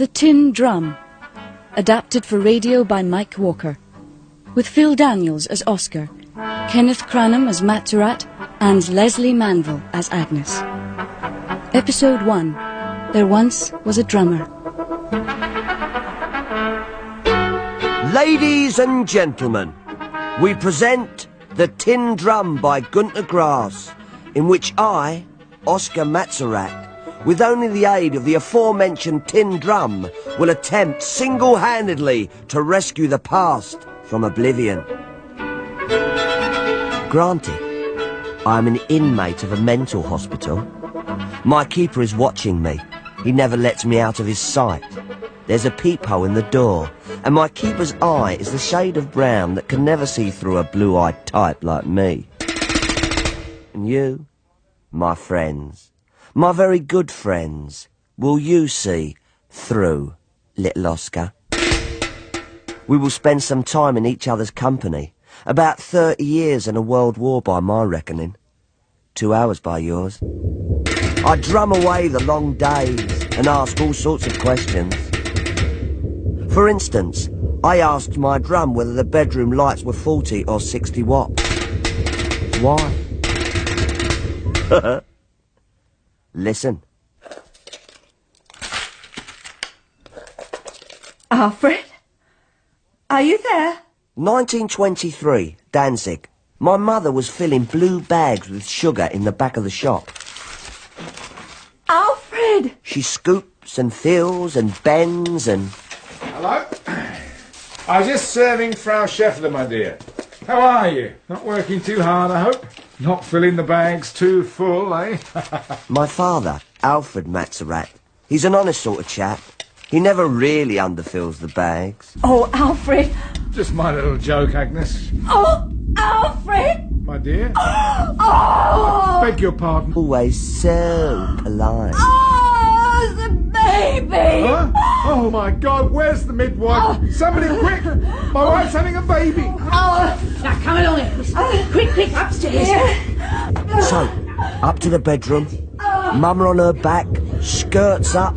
The Tin Drum, adapted for radio by Mike Walker, with Phil Daniels as Oscar, Kenneth Cranham as Matzerath, and Lesley Manville as Agnes. Episode 1 There Once Was a Drummer. Ladies and gentlemen, we present The Tin Drum by Gunter Grass, in which I, Oscar Matzerath, with only the aid of the aforementioned tin drum, will attempt single-handedly to rescue the past from oblivion. Granted, I am an inmate of a mental hospital. My keeper is watching me. He never lets me out of his sight. There's a peephole in the door, and my keeper's eye is the shade of brown that can never see through a blue-eyed type like me. And you, my friends, my very good friends, will you see through little Oscar? We will spend some time in each other's company. About 30 years and a world war by my reckoning. Two hours by yours. I drum away the long days and ask all sorts of questions. For instance, I asked my drum whether the bedroom lights were 40 or 60 watts. Why? Listen. Alfred? Are you there? 1923, Danzig. My mother was filling blue bags with sugar in the back of the shop. Alfred! She scoops and fills and bends and... Hello? I was just serving Frau Scheffler, my dear. How are you? Not working too hard, I hope? Not filling the bags too full, eh? My father, Alfred Matzerath, he's an honest sort of chap. He never really underfills the bags. Oh, Alfred! just my little joke, Agnes. Oh, Alfred! My dear. Oh! Beg your pardon. Always so polite. Oh, the baby! Huh? Oh my god, where's the midwife? Oh. Somebody quick! My oh. wife's having a baby! Oh, Now come along, Agnes. Quick, quick, upstairs. So, up to the bedroom, oh. mum on her back, skirts up,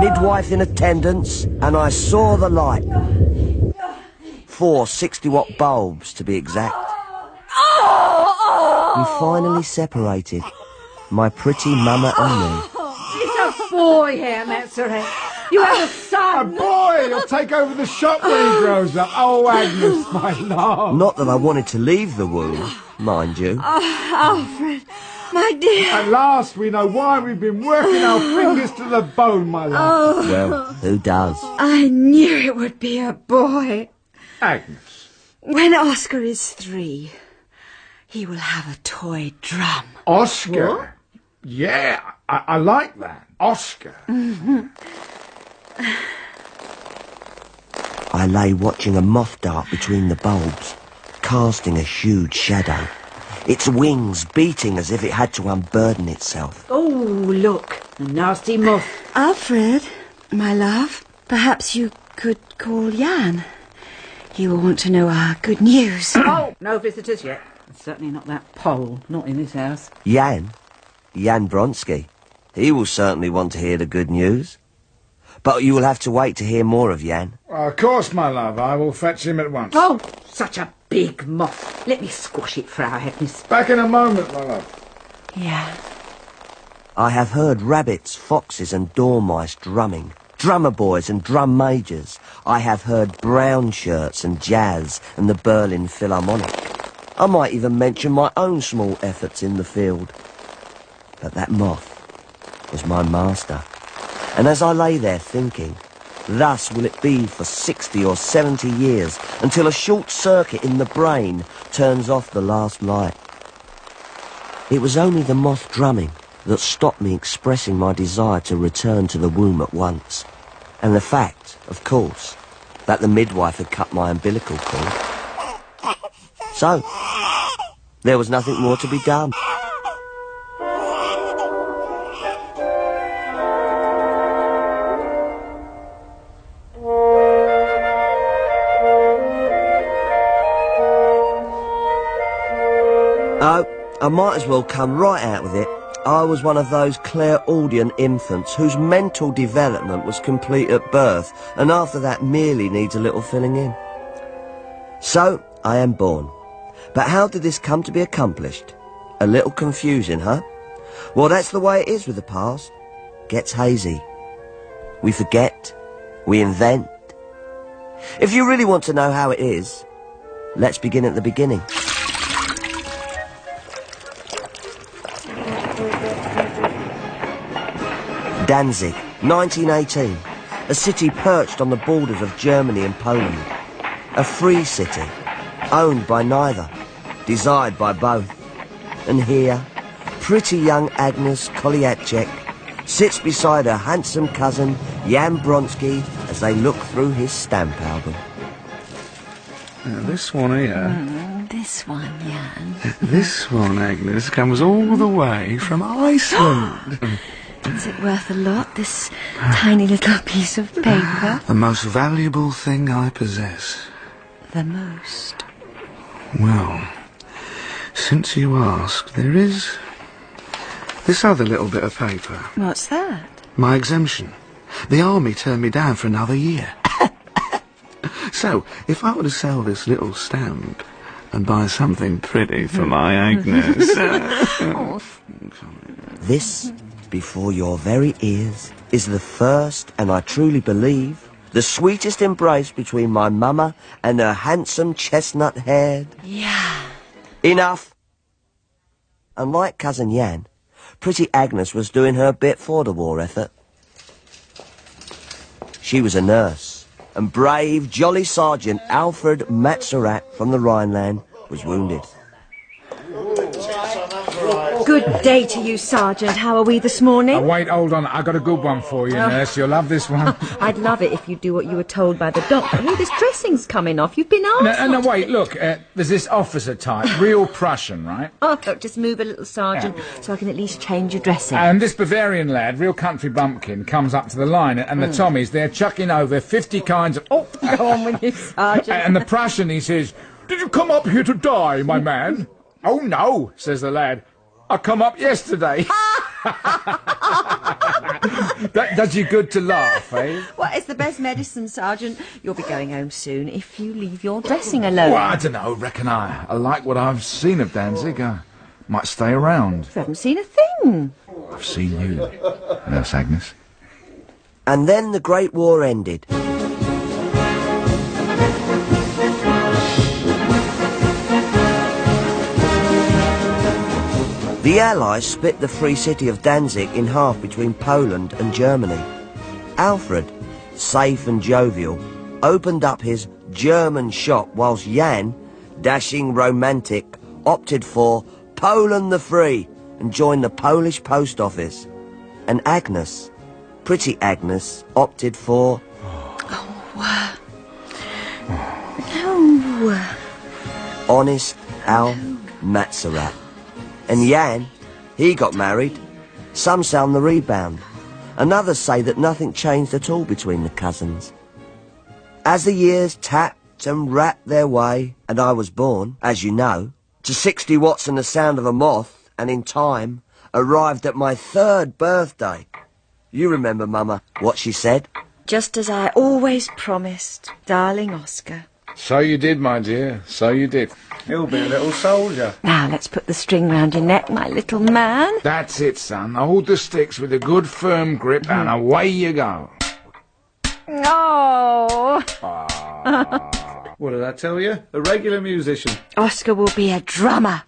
midwife in attendance, and I saw the light. Four 60 watt bulbs, to be exact. We finally separated, my pretty mama and me. It's a boy here, Matzerath. You have a son. A boy! He'll take over the shop when he grows up. Oh, Agnes, my love. Not that I wanted to leave the womb, mind you. Oh, Alfred, my dear. At last we know why we've been working our fingers to the bone, my love. Oh. Well, who does? I knew it would be a boy. Agnes. When Oscar is three, he will have a toy drum. Oscar. Yeah, I, I like that. Oscar. I lay watching a moth dart between the bulbs, casting a huge shadow. Its wings beating as if it had to unburden itself. Oh, look. A nasty moth. Alfred, my love, perhaps you could call Jan. He will want to know our good news. Oh, no visitors yet. Certainly not that pole. Not in this house. Jan, Jan Bronski. He will certainly want to hear the good news. But you will have to wait to hear more of Jan. Of course, my love. I will fetch him at once. Oh, such a big moth. Let me squash it, for our happiness. Back in a moment, my love. yeah. I have heard rabbits, foxes and dormice drumming, drummer boys and drum majors. I have heard brown shirts and jazz and the Berlin Philharmonic. I might even mention my own small efforts in the field. But that moth was my master. And as I lay there thinking, thus will it be for 60 or 70 years until a short circuit in the brain turns off the last light. It was only the moth drumming that stopped me expressing my desire to return to the womb at once. And the fact, of course, that the midwife had cut my umbilical cord. So, there was nothing more to be done. Oh, I might as well come right out with it. I was one of those clairaudient infants whose mental development was complete at birth and after that merely needs a little filling in. So, I am born. But how did this come to be accomplished? A little confusing, huh? Well, that's the way it is with the past. Gets hazy. We forget. We invent. If you really want to know how it is, let's begin at the beginning. Danzig, 1918. A city perched on the borders of Germany and Poland. A free city, owned by neither, desired by both. And here, pretty young Agnes Koljaiczek sits beside her handsome cousin Jan Bronski as they look through his stamp album. Now, this one here, mm, This one, Jan. this one, Agnes, comes all the way from Iceland. Is it worth a lot, this tiny little piece of paper? the most valuable thing I possess. The most. Well, since you ask, there is this other little bit of paper. What's that? My exemption. The army turned me down for another year. so, if I were to sell this little stamp and buy something pretty for my Agnes. uh, This, before your very ears, is the first, and I truly believe, the sweetest embrace between my mama and her handsome chestnut-haired... Yeah. Enough! And like cousin Jan, pretty Agnes was doing her bit for the war effort. She was a nurse, and brave, jolly Sergeant Alfred Matzerath from the Rhineland was wounded. Good day to you, Sergeant. How are we this Oh, morning? wait, hold on. I got a good one for you, nurse. You'll love this one. I'd love it if you do what you were told by the doctor. Hey, this dressing's coming off. You've been asked. no, no, not wait, look. Uh, there's this officer type, real Prussian, right? Oh, look, just move a little, Sergeant, so I can at least change your dressing. And this Bavarian lad, real country bumpkin, comes up to the line, and the Tommies, they're chucking over 50 kinds of... Oh, Go on with you, Sergeant. and the Prussian, he says, Did you come up here to die, my man? oh, no, says the lad. I come up yesterday. that does you good to laugh, eh? Well, it's the best medicine, Sergeant. You'll be going home soon if you leave your dressing alone. Well, I don't know. Reckon I, I like what I've seen of Danzig. I might stay around. You haven't seen a thing. I've seen you, Nurse Agnes. And then the Great War ended. The Allies split the free city of Danzig in half between Poland and Germany. Alfred, safe and jovial, opened up his German shop whilst Jan, dashing romantic, opted for Poland the Free and joined the Polish post office. And Agnes, pretty Agnes, opted for Oh, No. honest Al Matzerath. And Jan, he got married. Some sound the rebound. and others say that nothing changed at all between the cousins. As the years tapped and rapped their way, and I was born, as you know, to 60 watts and the sound of a moth, and in time arrived at my third birthday. You remember, Mama, what she said? Just as I always promised, darling Oscar. So you did, my dear. So you did. He'll be a little soldier. Now let's put the string round your neck, my little man. That's it, son. Hold the sticks with a good firm grip and hmm. away you go. Oh, What did I tell you? A regular musician. Oscar will be a drummer.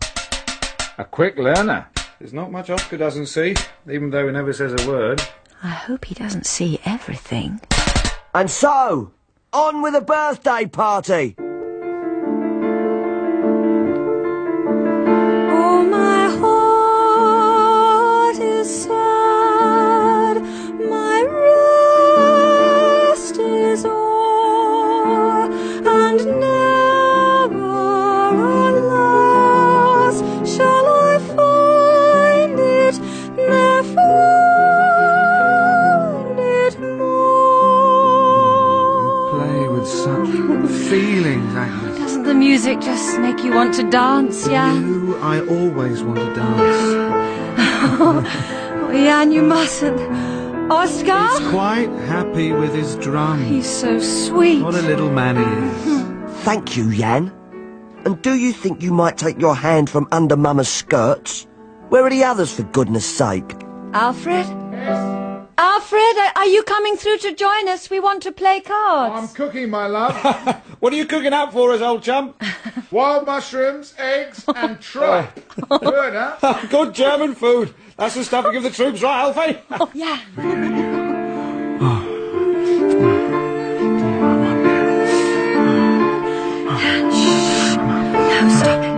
A quick learner. There's not much Oscar doesn't see, even though he never says a word. I hope he doesn't see everything. And so, on with the birthday party! The music just make you want to dance, yeah? You, I always want to dance. Oh, Jan, you mustn't. Oscar? He's quite happy with his drum. He's so sweet. What a little man he is. Thank you, Jan. And do you think you might take your hand from under Mama's skirts? Where are the others, for goodness sake? Alfred? Alfred, are- are you coming through to join us? We want to play cards. I'm cards. cooking, my love. What are you cooking up for us, old chum? Wild mushrooms, eggs, and tripe. Oh. Good, huh? Good German food. That's the stuff we give the troops, right, Alfie? Oh, yeah. No, stop it.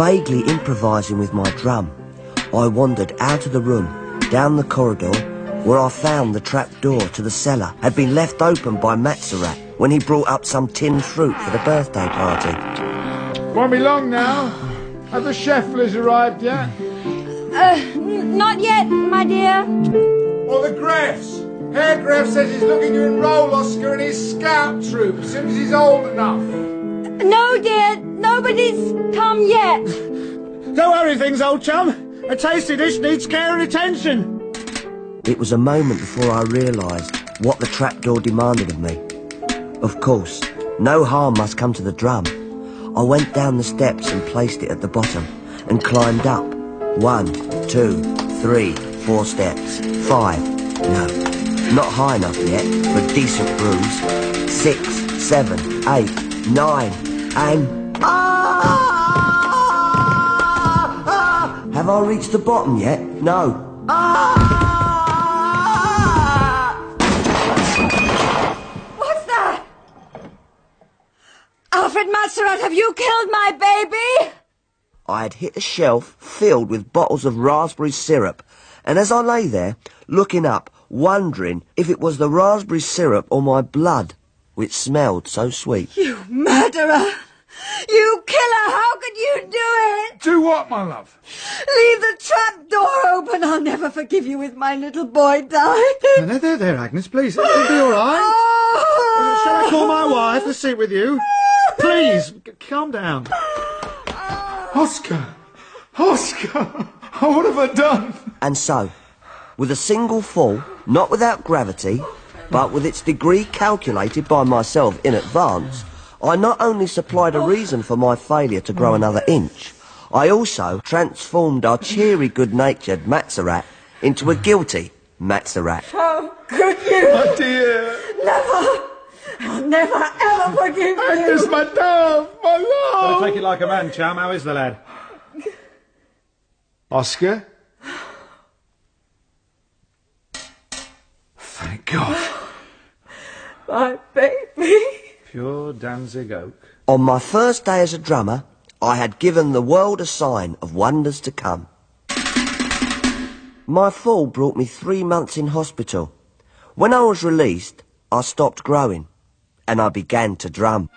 Vaguely improvising with my drum, I wandered out of the room, down the corridor, where I found the trap door to the cellar had been left open by Matzerath when he brought up some tinned fruit for the birthday party. Won't be long now. Have the Schefflers arrived yet? Uh, n- not yet, my dear. Or the Greffs? Herr Greff says he's looking to enroll Oscar in his scout troop as soon as he's old enough. No, dear. Nobody's come yet. Don't worry things, old chum. A tasty dish needs care and attention. It was a moment before I realised what the trapdoor demanded of me. Of course, no harm must come to the drum. I went down the steps and placed it at the bottom and climbed up. One, two, three, four steps. Five. No, not high enough yet for decent bruise. Six, seven, eight, nine, and... Ah! Ah! Have I reached the bottom yet? No. Ah! What's that? Alfred Matzerath, have you killed my baby? I had hit a shelf filled with bottles of raspberry syrup, and as I lay there, looking up, wondering if it was the raspberry syrup or my blood, which smelled so sweet. You murderer! You killer! How could you do it? Do what, my love? Leave the trap door open. I'll never forgive you with my little boy died. There, there, there, Agnes, please. It'll be all right. Oh. Shall I call my wife to sit with you? Please, calm down. Oscar! Oscar! What have I done? And so, with a single fall, not without gravity, but with its degree calculated by myself in advance, I not only supplied a reason for my failure to grow another inch, I also transformed our cheery, good-natured Matzerath into a guilty Matzerath. How oh, could you? My dear! Never! I'll never ever forgive you. Agnes, you. my dove, my Gotta love! take it like a man, chum. How is the lad? Oscar? God. My baby. Pure Danzig oak. On my first day as a drummer, I had given the world a sign of wonders to come. My fall brought me three months in hospital. When I was released, I stopped growing, and I began to drum.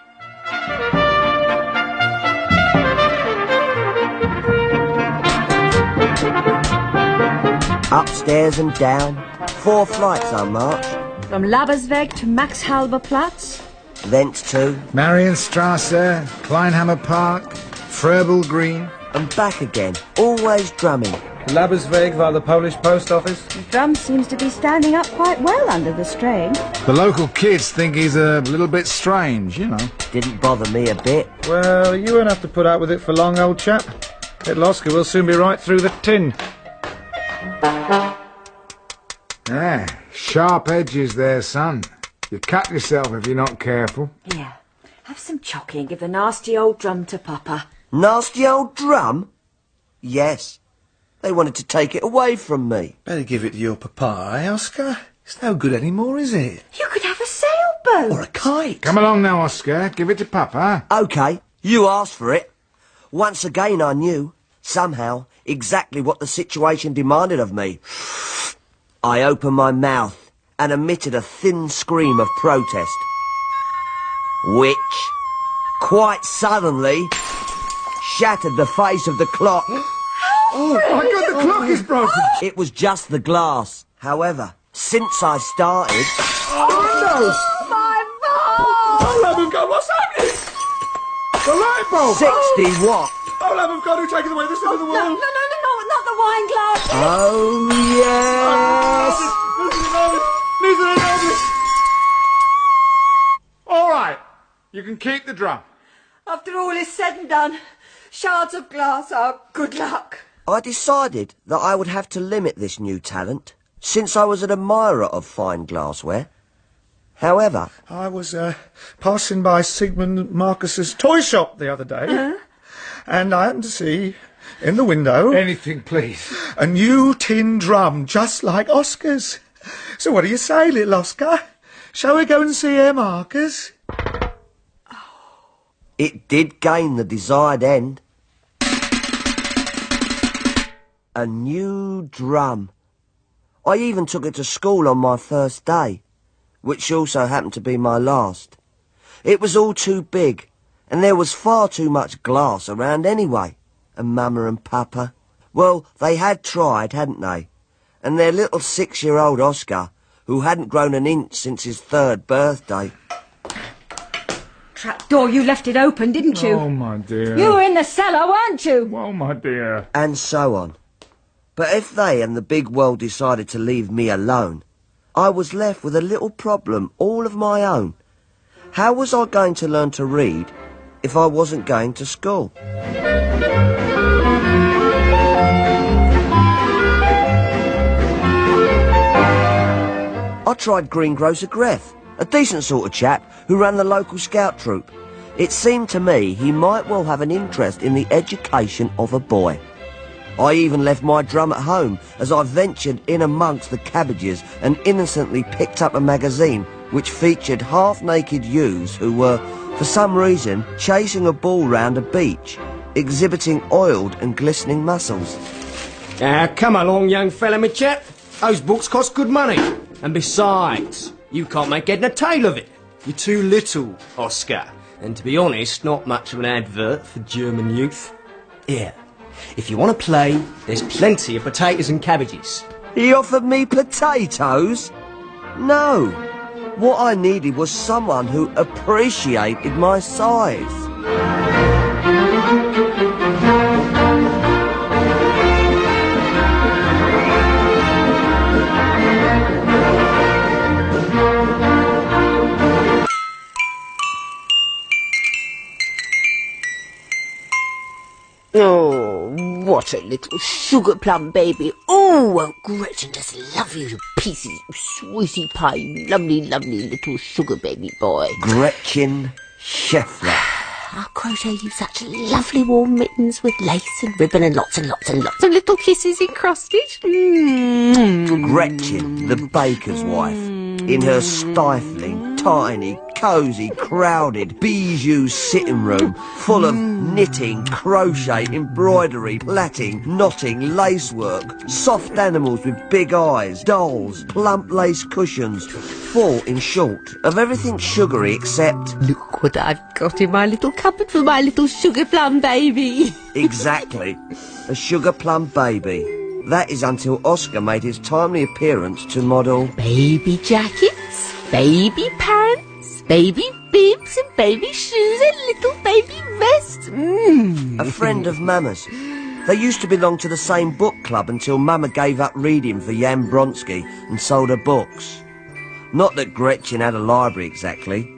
Upstairs and down, four flights I marched, From Labesweg to Max Halbe Platz. thence to Marienstrasse, Kleinhammer Park, Froebel Green. and back again, always drumming. Labesweg via the Polish post office. The drum seems to be standing up quite well under the strain. The local kids think he's a little bit strange, you know. Didn't bother me a bit. Well, you won't have to put up with it for long, old chap. Little Oscar will soon be right through the tin. Ah, sharp edges there, son. You cut yourself if you're not careful. Here, have some chocky and give the nasty old drum to Papa. Nasty old drum? Yes. They wanted to take it away from me. Better give it to your papa, eh, Oscar? It's no good anymore, is it? You could have a sailboat. Or a kite. Come along now, Oscar. Give it to Papa. Okay, you asked for it. Once again I knew, somehow, exactly what the situation demanded of me. I opened my mouth and emitted a thin scream of protest. Which, quite suddenly, shattered the face of the clock. Oh, my God, the clock is broken. It was just the glass. However, since I started, oh, My fault! Oh, love of God, what's happening? The light bulb! 60 what? Oh, love of God, who taketh away the sin of the No, world? no, no, no, no, not the wine glass. Oh, yes! All right, you can keep the drum. After all is said and done, shards of glass are good luck. I decided that I would have to limit this new talent, since I was an admirer of fine glassware. However, I was uh, passing by Sigmund Marcus's toy shop the other day, and I happened to see in the window Anything, please. a new tin drum just like Oscar's. So what do you say, little Oscar? Shall we go and see Herr Marcus? Oh. it did gain the desired end. A new drum. I even took it to school on my first day, which also happened to be my last. It was all too big, and there was far too much glass around anyway. And Mama and Papa, well, they had tried, hadn't they? And their little six-year-old Oscar, who hadn't grown an inch since his third birthday. Trap door, you left it open, didn't you? Oh, my dear. You were in the cellar, weren't you? Oh, my dear. and so on. But if they and the big world decided to leave me alone, I was left with a little problem all of my own. How was I going to learn to read if I wasn't going to school? I tried Greengrocer Greff, a decent sort of chap who ran the local scout troop. It seemed to me he might well have an interest in the education of a boy. I even left my drum at home as I ventured in amongst the cabbages and innocently picked up a magazine which featured half-naked youths who were, for some reason, chasing a ball round a beach, exhibiting oiled and glistening muscles. Now, come along, young fella, my chap. Those books cost good money. And besides, you can't make head and tail of it. You're too little, Oscar. And to be honest, not much of an advert for German youth. Here, if you want to play, there's plenty of potatoes and cabbages. He offered me potatoes? No. What I needed was someone who appreciated my size. Oh, what a little sugar plum baby. Oh, won't Gretchen just love you to pieces, you sweetie pie, you lovely, lovely little sugar baby boy. Gretchen Scheffler. I'll crochet you such lovely warm mittens with lace and ribbon and lots and lots and lots of little kisses encrusted. Mm. Gretchen, the baker's wife, in her stifling, tiny, cosy, crowded, bijou sitting room, full of knitting, crochet, embroidery, plaiting, knotting, lacework, soft animals with big eyes, dolls, plump lace cushions, full, in short, of everything sugary except Look what I've got in my little cupboard for my little sugar plum baby. exactly a sugar plum baby. That is until Oscar made his timely appearance to model Baby jackets, baby pants, baby bibs and baby shoes and little baby vests. Mm. a friend of Mama's. They used to belong to the same book club until Mama gave up reading for Jan Bronski and sold her books. Not that Gretchen had a library exactly.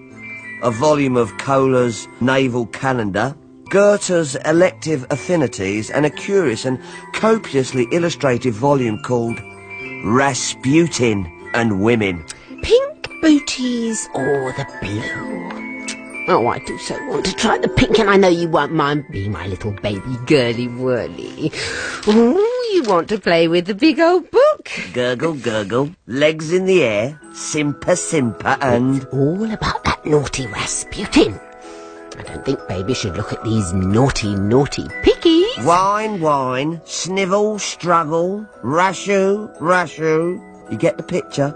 A volume of Kohler's Naval Calendar, Goethe's Elective Affinities, and a curious and copiously illustrated volume called Rasputin and Women. Pink booties or the blue? Oh, I do so want to try the pink, and I know you won't mind being my little baby girly whirly. Ooh, you want to play with the big old book? Gurgle, gurgle, legs in the air, simper, simper, and... All about that naughty Rasputin. I don't think baby should look at these naughty, naughty pickies. Wine, wine, snivel, struggle, rashu, rashu. You get the picture?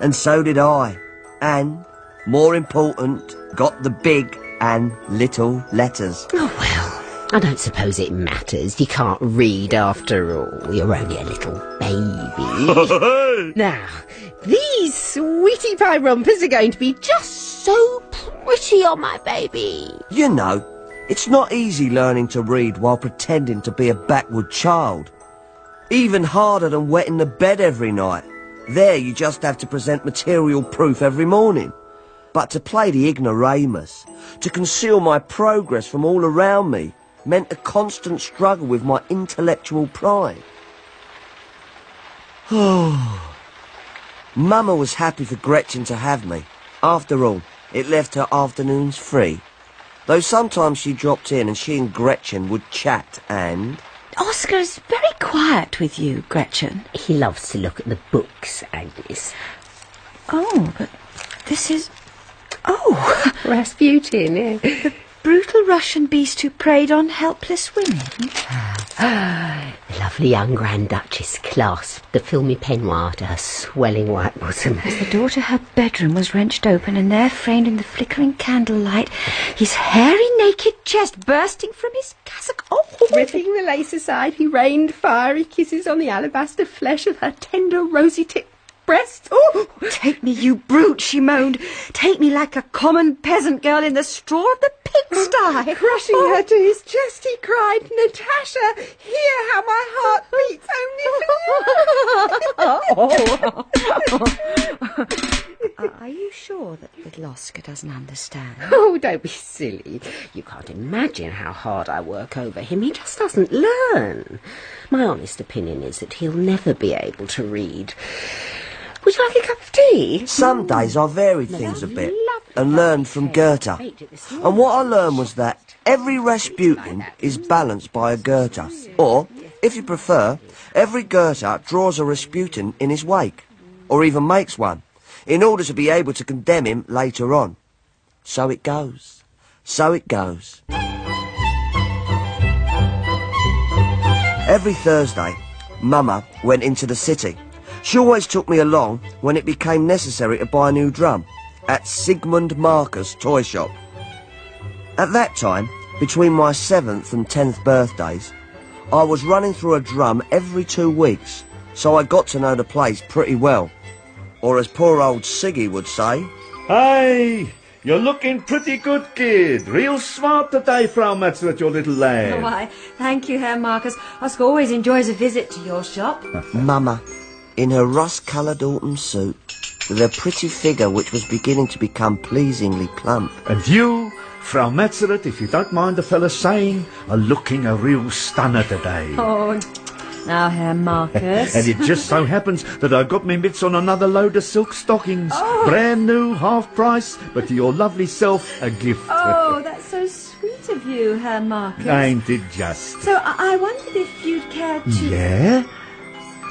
And so did I. And, more important, got the big and little letters. Oh, well, I don't suppose it matters. You can't read after all. You're only a little baby. now, these sweetie pie rompers are going to be just so pretty on my baby. You know, It's not easy learning to read while pretending to be a backward child. Even harder than wetting the bed every night. There you just have to present material proof every morning. But to play the ignoramus, to conceal my progress from all around me, meant a constant struggle with my intellectual pride. Mama was happy for Gretchen to have me. After all, it left her afternoons free. Though sometimes she dropped in and she and Gretchen would chat and... Oscar is very quiet with you, Gretchen. He loves to look at the books, Agnes. Oh, but this is. Oh, Rasputin, yeah. Brutal Russian beast who preyed on helpless women. The lovely young Grand Duchess clasped the filmy peignoir to her swelling white bosom. As the door to her bedroom was wrenched open, and there, framed in the flickering candlelight, his hairy naked chest bursting from his cassock. Oh, oh, oh. Ripping the lace aside, he rained fiery kisses on the alabaster flesh of her tender, rosy-tipped breast. Oh, Take me, you brute, she moaned. Take me like a common peasant girl in the straw of the pigsty. Crushing her to his chest, he cried, Natasha, hear how my heart beats only for you!" Are you sure that little Oscar doesn't understand? Oh, don't be silly. You can't imagine how hard I work over him. He just doesn't learn. My honest opinion is that he'll never be able to read. Would you like a cup of tea? Some days I varied things a bit and learned from Goethe. And what I learned was that every Rasputin is balanced by a Goethe. Or, if you prefer, every Goethe draws a Rasputin in his wake, or even makes one, in order to be able to condemn him later on. So it goes. So it goes. Every Thursday, Mama went into the city. She always took me along when it became necessary to buy a new drum at Sigmund Marcus toy shop. At that time, between my seventh and tenth birthdays, I was running through a drum every two weeks, so I got to know the place pretty well. Or as poor old Siggy would say, Hey, you're looking pretty good, kid. Real smart today, Frau Metzler, your little lad. Why, thank you, Herr Marcus. Oscar always enjoys a visit to your shop. Mama, in her rust-coloured autumn suit, with her pretty figure which was beginning to become pleasingly plump. And you, Frau Metzler, if you don't mind the fella saying, are looking a real stunner today. Oh, now, Herr Marcus. And it just so happens that I've got me mitts on another load of silk stockings. Oh. Brand new, half price, but to your lovely self, a gift. Oh, that's so sweet of you, Herr Marcus. Ain't it just? So I, I wondered if you'd care to Yeah?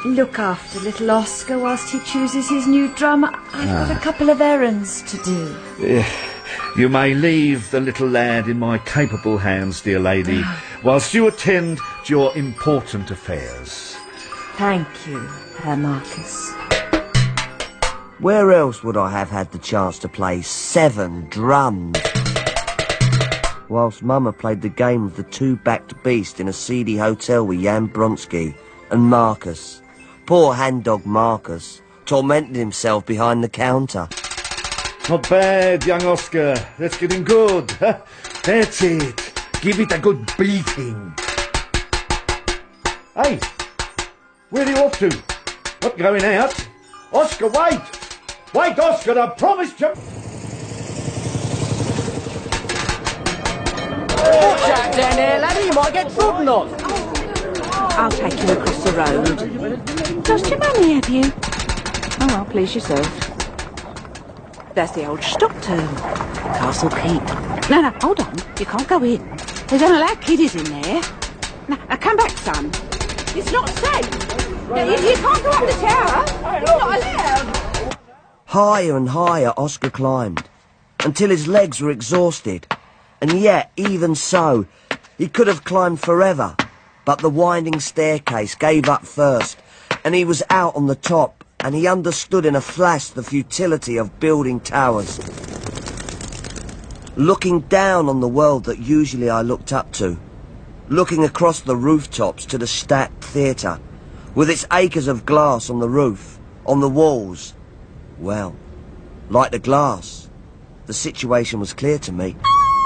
Look after little Oscar whilst he chooses his new drum. I've got a couple of errands to do. Eh, You may leave the little lad in my capable hands, dear lady, whilst you attend to your important affairs. Thank you, Herr Marcus. Where else would I have had the chance to play seven drums? Whilst Mama played the game of the two-backed beast in a seedy hotel with Jan Bronski and Marcus. Poor hand-dog Marcus tormented himself behind the counter. Not bad, young Oscar. That's getting good. That's it. Give it a good beating. Hey, where are you off to? Not going out. Oscar, wait! Wait, Oscar, I promised you... Watch out down there, laddie. You might get trodden on. I'll take you across the road. Does your mummy have you? Oh, well, please yourself. There's the old Stockton. Castle Keep. No, no, hold on. You can't go in. There's don't kiddies in there. Now, come back, son. It's not safe. Now, you, you can't go up the tower. You're not allowed. Higher and higher Oscar climbed, until his legs were exhausted. And yet, even so, he could have climbed forever. But the winding staircase gave up first, and he was out on the top, and he understood in a flash the futility of building towers. Looking down on the world that usually I looked up to, looking across the rooftops to the Stadt Theatre, with its acres of glass on the roof, on the walls, well, like the glass, the situation was clear to me.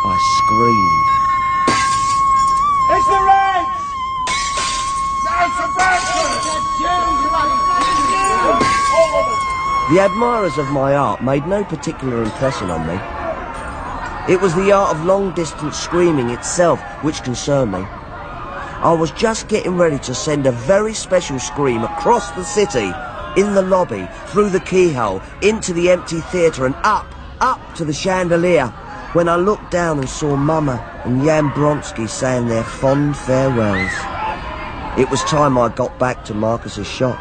I screamed. The admirers of my art made no particular impression on me. It was the art of long-distance screaming itself which concerned me. I was just getting ready to send a very special scream across the city, in the lobby, through the keyhole, into the empty theatre and up, up to the chandelier, when I looked down and saw Mama and Jan Bronski saying their fond farewells. It was time I got back to Marcus's shop,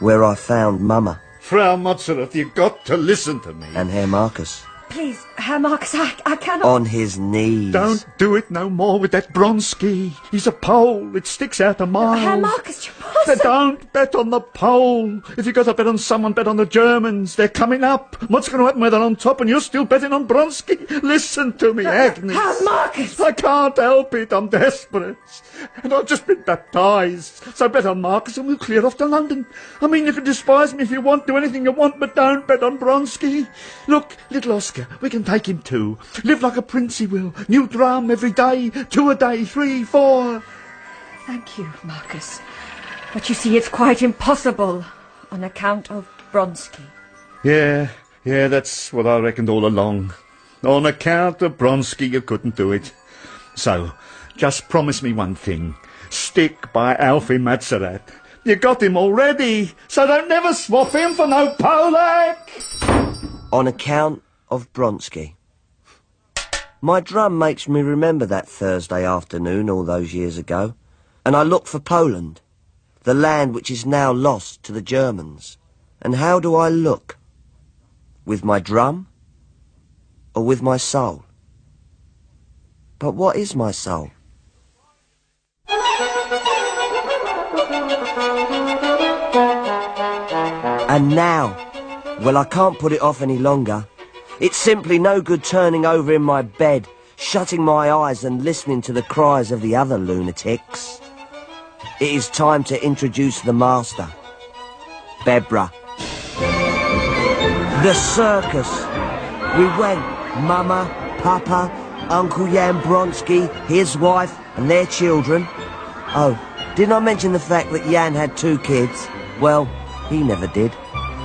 where I found Mama Frau Mozzarella, you've got to listen to me. and Herr Marcus Please, Herr Marcus, I, I cannot. on his knees. Don't do it no more with that Bronski. He's a Pole. It sticks out a mile. Herr Marcus, you Then don't bet on the Pole. If you got to bet on someone, bet on the Germans. They're coming up. What's going to happen when they're on top and you're still betting on Bronski? Listen to me, Agnes. Herr Marcus! I can't help it. I'm desperate. And I've just been baptized. So bet on Marcus and we'll clear off to London. I mean, you can despise me if you want, do anything you want, but don't bet on Bronski. Look, little Oscar, we can take him too. Live like a prince he will. New drum every day, two a day, three, four. Thank you, Marcus. But you see, it's quite impossible on account of Bronski. Yeah, yeah, that's what I reckoned all along. On account of Bronski, you couldn't do it. So, just promise me one thing. Stick by Alfie Matzerath. You got him already, so don't never swap him for no Polak! on account of Bronski. My drum makes me remember that Thursday afternoon all those years ago, and I look for Poland, the land which is now lost to the Germans. And how do I look? With my drum? Or with my soul? But what is my soul? And now, well, I can't put it off any longer. It's simply no good turning over in my bed, shutting my eyes and listening to the cries of the other lunatics. It is time to introduce the master, Bebra. The circus. We went, Mama, Papa, Uncle Jan Bronski, his wife, and their children. Oh, didn't I mention the fact that Jan had two kids? Well, he never did.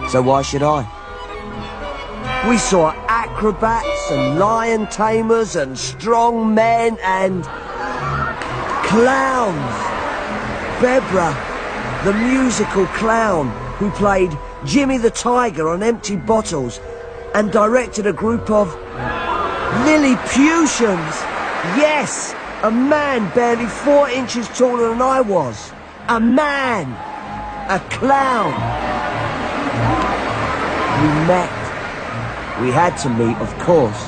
So why should I? We saw acrobats and lion tamers and strong men and clowns. Bebra, the musical clown who played Jimmy the Tiger on empty bottles and directed a group of Lilliputians. Yes, a man barely four inches taller than I was. A man. A clown. We met. We had to meet, of course,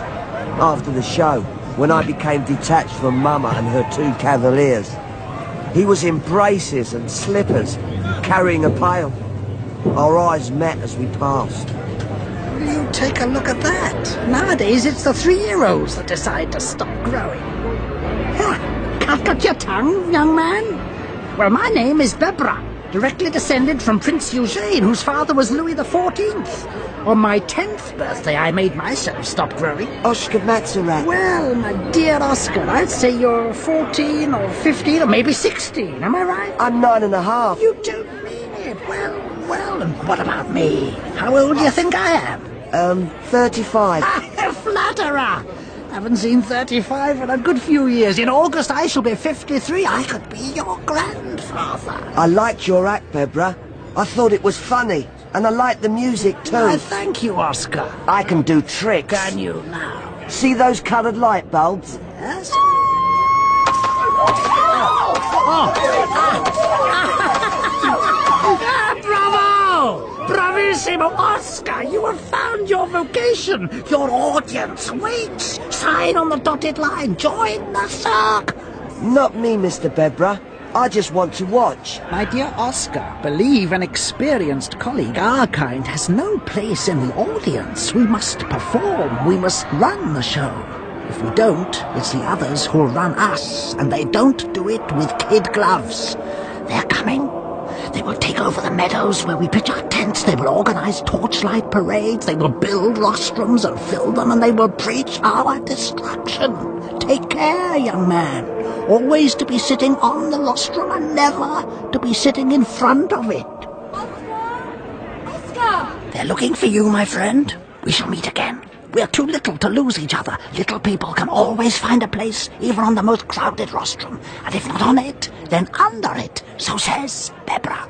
after the show, when I became detached from Mama and her two cavaliers. He was in braces and slippers, carrying a pail. Our eyes met as we passed. Will you take a look at that? Nowadays, it's the three-year-olds that decide to stop growing. Huh, cut your tongue, young man? Well, my name is Bebra, directly descended from Prince Eugene, whose father was Louis the Fourteenth. On my tenth birthday, I made myself stop growing. Oscar Matzerath. Well, my dear Oscar, I'd say you're 14 or 15 or maybe 16, am I right? I'm nine and a half. You don't mean it. Well, well, and what about me? How old do you think I am? Um, 35. Flatterer! Haven't seen 35 in a good few years. In August, I shall be 53. I could be your grandfather. I liked your act, Bebra. I thought it was funny, and I like the music too. Why, thank you, Oscar. I can do tricks. Can you now? See those coloured light bulbs? Yes? Bravo! Bravissimo, Oscar! You have found your vocation. Your audience waits. Sign on the dotted line. Join the circle. Not me, Mr. Bebra. I just want to watch. My dear Oscar, believe an experienced colleague. Our kind has no place in the audience. We must perform. We must run the show. If we don't, it's the others who'll run us, and they don't do it with kid gloves. They're coming. They will take over the meadows where we pitch our tents. They will organize torchlight parades. They will build rostrums and fill them, and they will preach our destruction. Take care, young man. Always to be sitting on the rostrum and never to be sitting in front of it. Oscar! Oscar! They're looking for you, my friend. We shall meet again. We're too little to lose each other. Little people can always find a place, even on the most crowded rostrum. And if not on it, then under it. So says Bebra.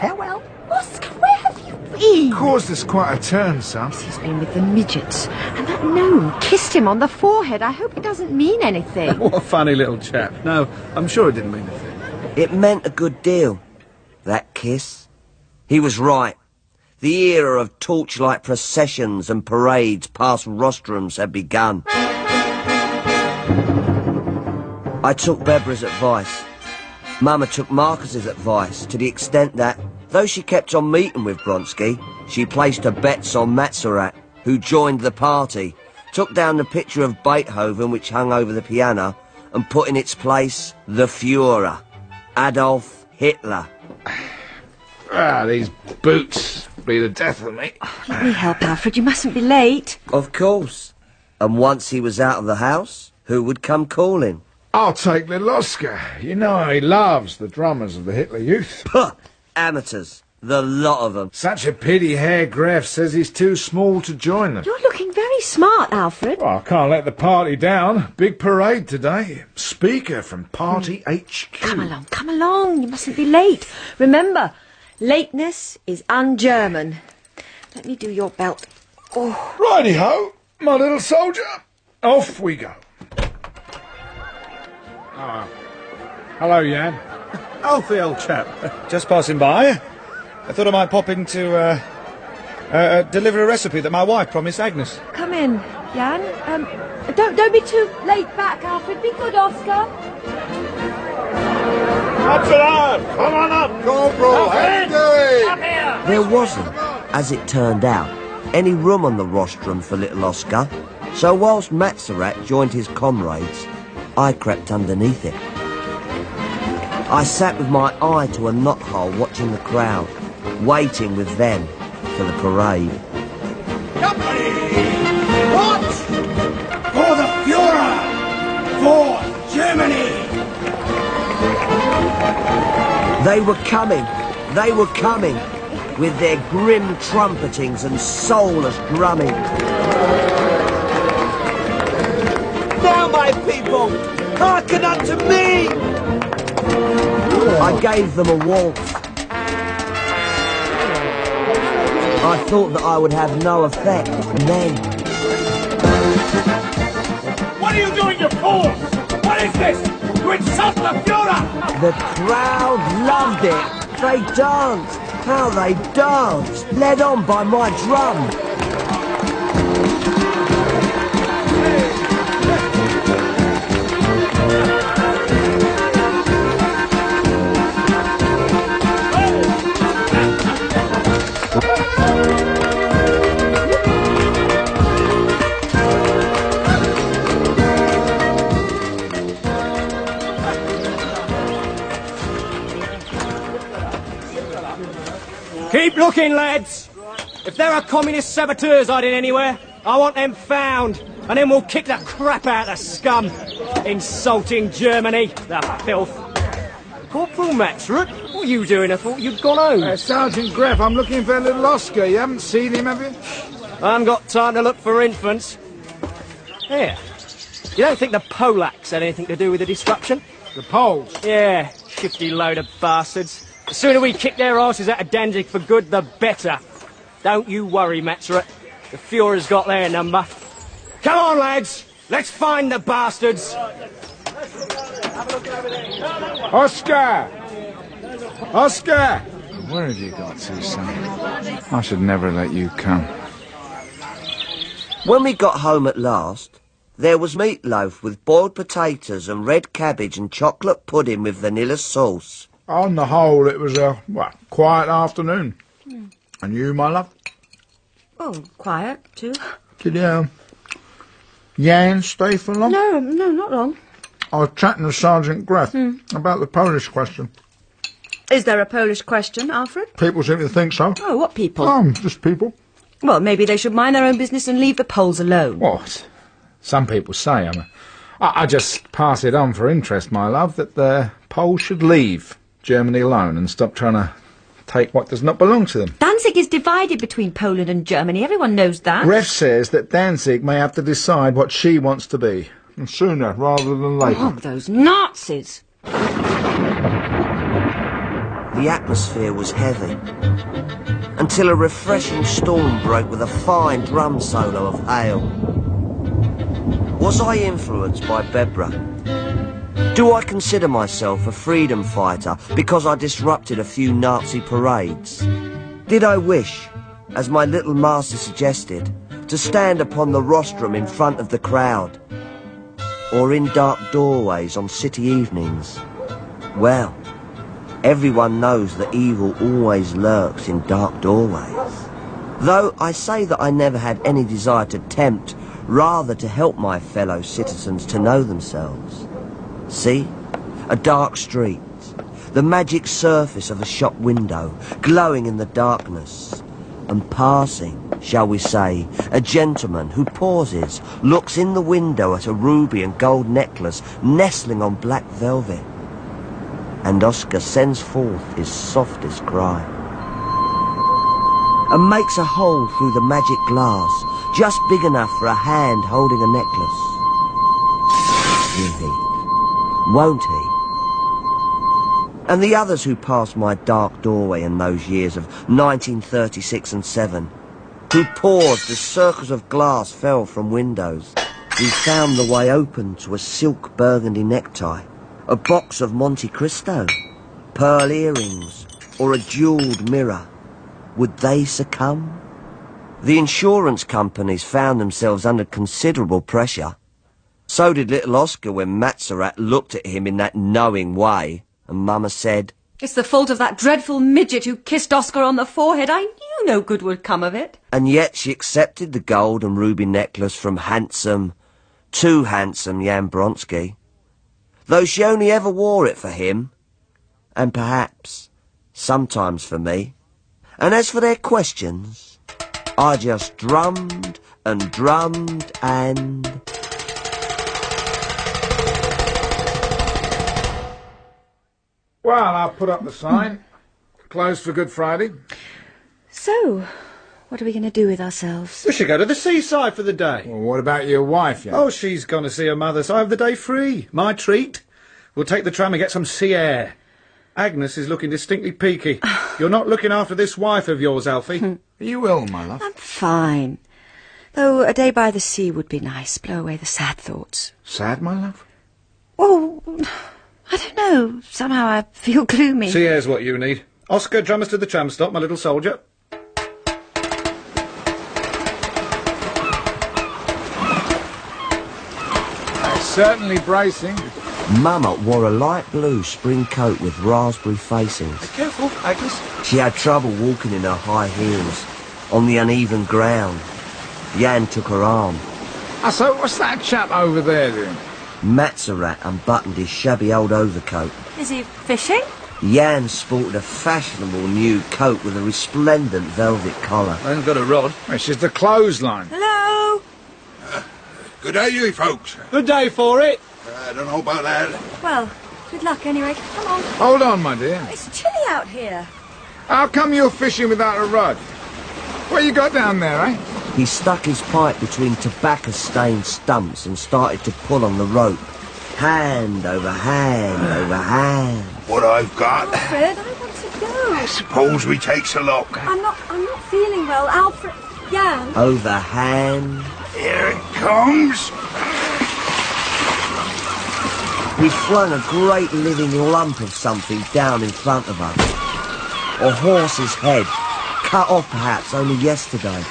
Farewell. Oscar, where have you been? Caused us quite a turn, son. He's been with the midgets. And that gnome kissed him on the forehead. I hope it doesn't mean anything. What a funny little chap. No, I'm sure it didn't mean anything. It meant a good deal, that kiss. He was right. The era of torchlight processions and parades past rostrums had begun. I took Bebra's advice. Mama took Marcus's advice to the extent that, though she kept on meeting with Bronski, she placed her bets on Matzerath, who joined the party, took down the picture of Beethoven which hung over the piano, and put in its place the Führer, Adolf Hitler. Ah, these boots be the death of me. Let me help, Alfred. You mustn't be late. Of course. And once he was out of the house, who would come calling? I'll take little Oscar. You know he loves the drummers of the Hitler Youth. Puh! Amateurs. The lot of them. Such a pity Herr Graf says he's too small to join them. You're looking very smart, Alfred. Well, I can't let the party down. Big parade today. Speaker from Party HQ. Come along, come along. You mustn't be late. Remember, lateness is un-German. Let me do your belt. Oh, Righty ho, my little soldier. Off we go. Ah. Hello, Jan. Alfie, old chap. Just passing by. I thought I might pop in to uh, uh, uh, deliver a recipe that my wife promised Agnes. Come in, Jan. Um, don't don't be too late back, Alfred. Be good, Oscar. Come on up! Corporal, how you doing? There wasn't, as it turned out, any room on the rostrum for little Oscar, so whilst Matzerath joined his comrades, I crept underneath it. I sat with my eye to a knothole watching the crowd, waiting with them for the parade. Company! What? For the Führer! For Germany! They were coming, they were coming, with their grim trumpetings and soulless drumming. Now, my people, hearken unto me! I gave them a waltz. I thought that I would have no effect then. What are you doing, you fools? What is this? You insult the Führer! The crowd loved it. They danced. How they danced, led on by my drum. Looking, lads. If there are communist saboteurs hiding anywhere, I want them found, and then we'll kick the crap out of the scum. Insulting Germany, the filth. Corporal Matzerath, what are you doing? I thought you'd gone home. Uh, Sergeant Greff, I'm looking for a little Oscar. You haven't seen him, have you? I haven't got time to look for infants. Here. You don't think the Polacks had anything to do with the disruption? The Poles? Yeah, shifty load of bastards. The sooner we kick their asses out of Danzig for good, the better. Don't you worry, Matzerath. The Fuhrer's got their number. Come on, lads. Let's find the bastards. Oscar! Oscar! Where have you got to, son? I should never let you come. When we got home at last, there was meatloaf with boiled potatoes and red cabbage and chocolate pudding with vanilla sauce. On the whole, it was a what, quiet afternoon. And you, my love? Oh, quiet too. Did um, Jan stay for long? No, no, not long. I was chatting to Sergeant Greff about the Polish question. Is there a Polish question, Alfred? People seem to think so. Oh, what people? Um, just people. Well, maybe they should mind their own business and leave the Poles alone. What? Some people say. I, mean, I, I just pass it on for interest, my love, that the Poles should leave Germany alone and stop trying to take what does not belong to them. Danzig is divided between Poland and Germany. Everyone knows that. Greff says that Danzig may have to decide what she wants to be. And sooner rather than later. Oh, those Nazis! The atmosphere was heavy. Until a refreshing storm broke with a fine drum solo of hail. Was I influenced by Bebra? Do I consider myself a freedom fighter because I disrupted a few Nazi parades? Did I wish, as my little master suggested, to stand upon the rostrum in front of the crowd? Or in dark doorways on city evenings? Well, everyone knows that evil always lurks in dark doorways. Though I say that I never had any desire to tempt, rather to help my fellow citizens to know themselves. See? A dark street. The magic surface of a shop window, glowing in the darkness. And passing, shall we say, a gentleman who pauses, looks in the window at a ruby and gold necklace nestling on black velvet. And Oscar sends forth his softest cry. And makes a hole through the magic glass, just big enough for a hand holding a necklace. He? Won't he? And the others who passed my dark doorway in those years of 1936 and 7, who paused as circles of glass fell from windows, who found the way open to a silk burgundy necktie, a box of Monte Cristo, pearl earrings, or a jewelled mirror, would they succumb? The insurance companies found themselves under considerable pressure. So did little Oscar when Matzerath looked at him in that knowing way, and Mama said, It's the fault of that dreadful midget who kissed Oscar on the forehead. I knew no good would come of it. and yet she accepted the gold and ruby necklace from handsome, too handsome Jan Bronski, though she only ever wore it for him, and perhaps sometimes for me. And as for their questions, I just drummed and drummed and... Well, I'll put up the sign. Closed for Good Friday. So, what are we going to do with ourselves? We should go to the seaside for the day. Well, what about your wife, Jan? Oh, she's gone to see her mother, so I have the day free. My treat. We'll take the tram and get some sea air. Agnes is looking distinctly peaky. You're not looking after this wife of yours, Alfie. Are you ill, my love? I'm fine. Though a day by the sea would be nice, blow away the sad thoughts. Sad, my love? Oh, I don't know. Somehow I feel gloomy. Sea here's what you need. Oscar, drum us to the tram stop, my little soldier. Certainly bracing. Mama wore a light blue spring coat with raspberry facings. Be Careful, Agnes. She had trouble walking in her high heels on the uneven ground. Jan took her arm. Ah, so what's that chap over there doing? Matzerath unbuttoned his shabby old overcoat. Is he fishing? Jan sported a fashionable new coat with a resplendent velvet collar. I haven't got a rod. It's just the clothesline. Hello? Good day, you folks. Good day for it. I don't know about that. Well, good luck anyway. Come on. Hold on, my dear. It's chilly out here. How come you're fishing without a rod? What you got down there, eh? He stuck his pipe between tobacco-stained stumps and started to pull on the rope. Hand over hand over hand. What I've got. Alfred, I want to go. Suppose we takes a look. I'm not. I'm not feeling well, Alfred. Jan. Over hand. Here it comes. He flung a great living lump of something down in front of us. A horse's head, cut off perhaps only yesterday.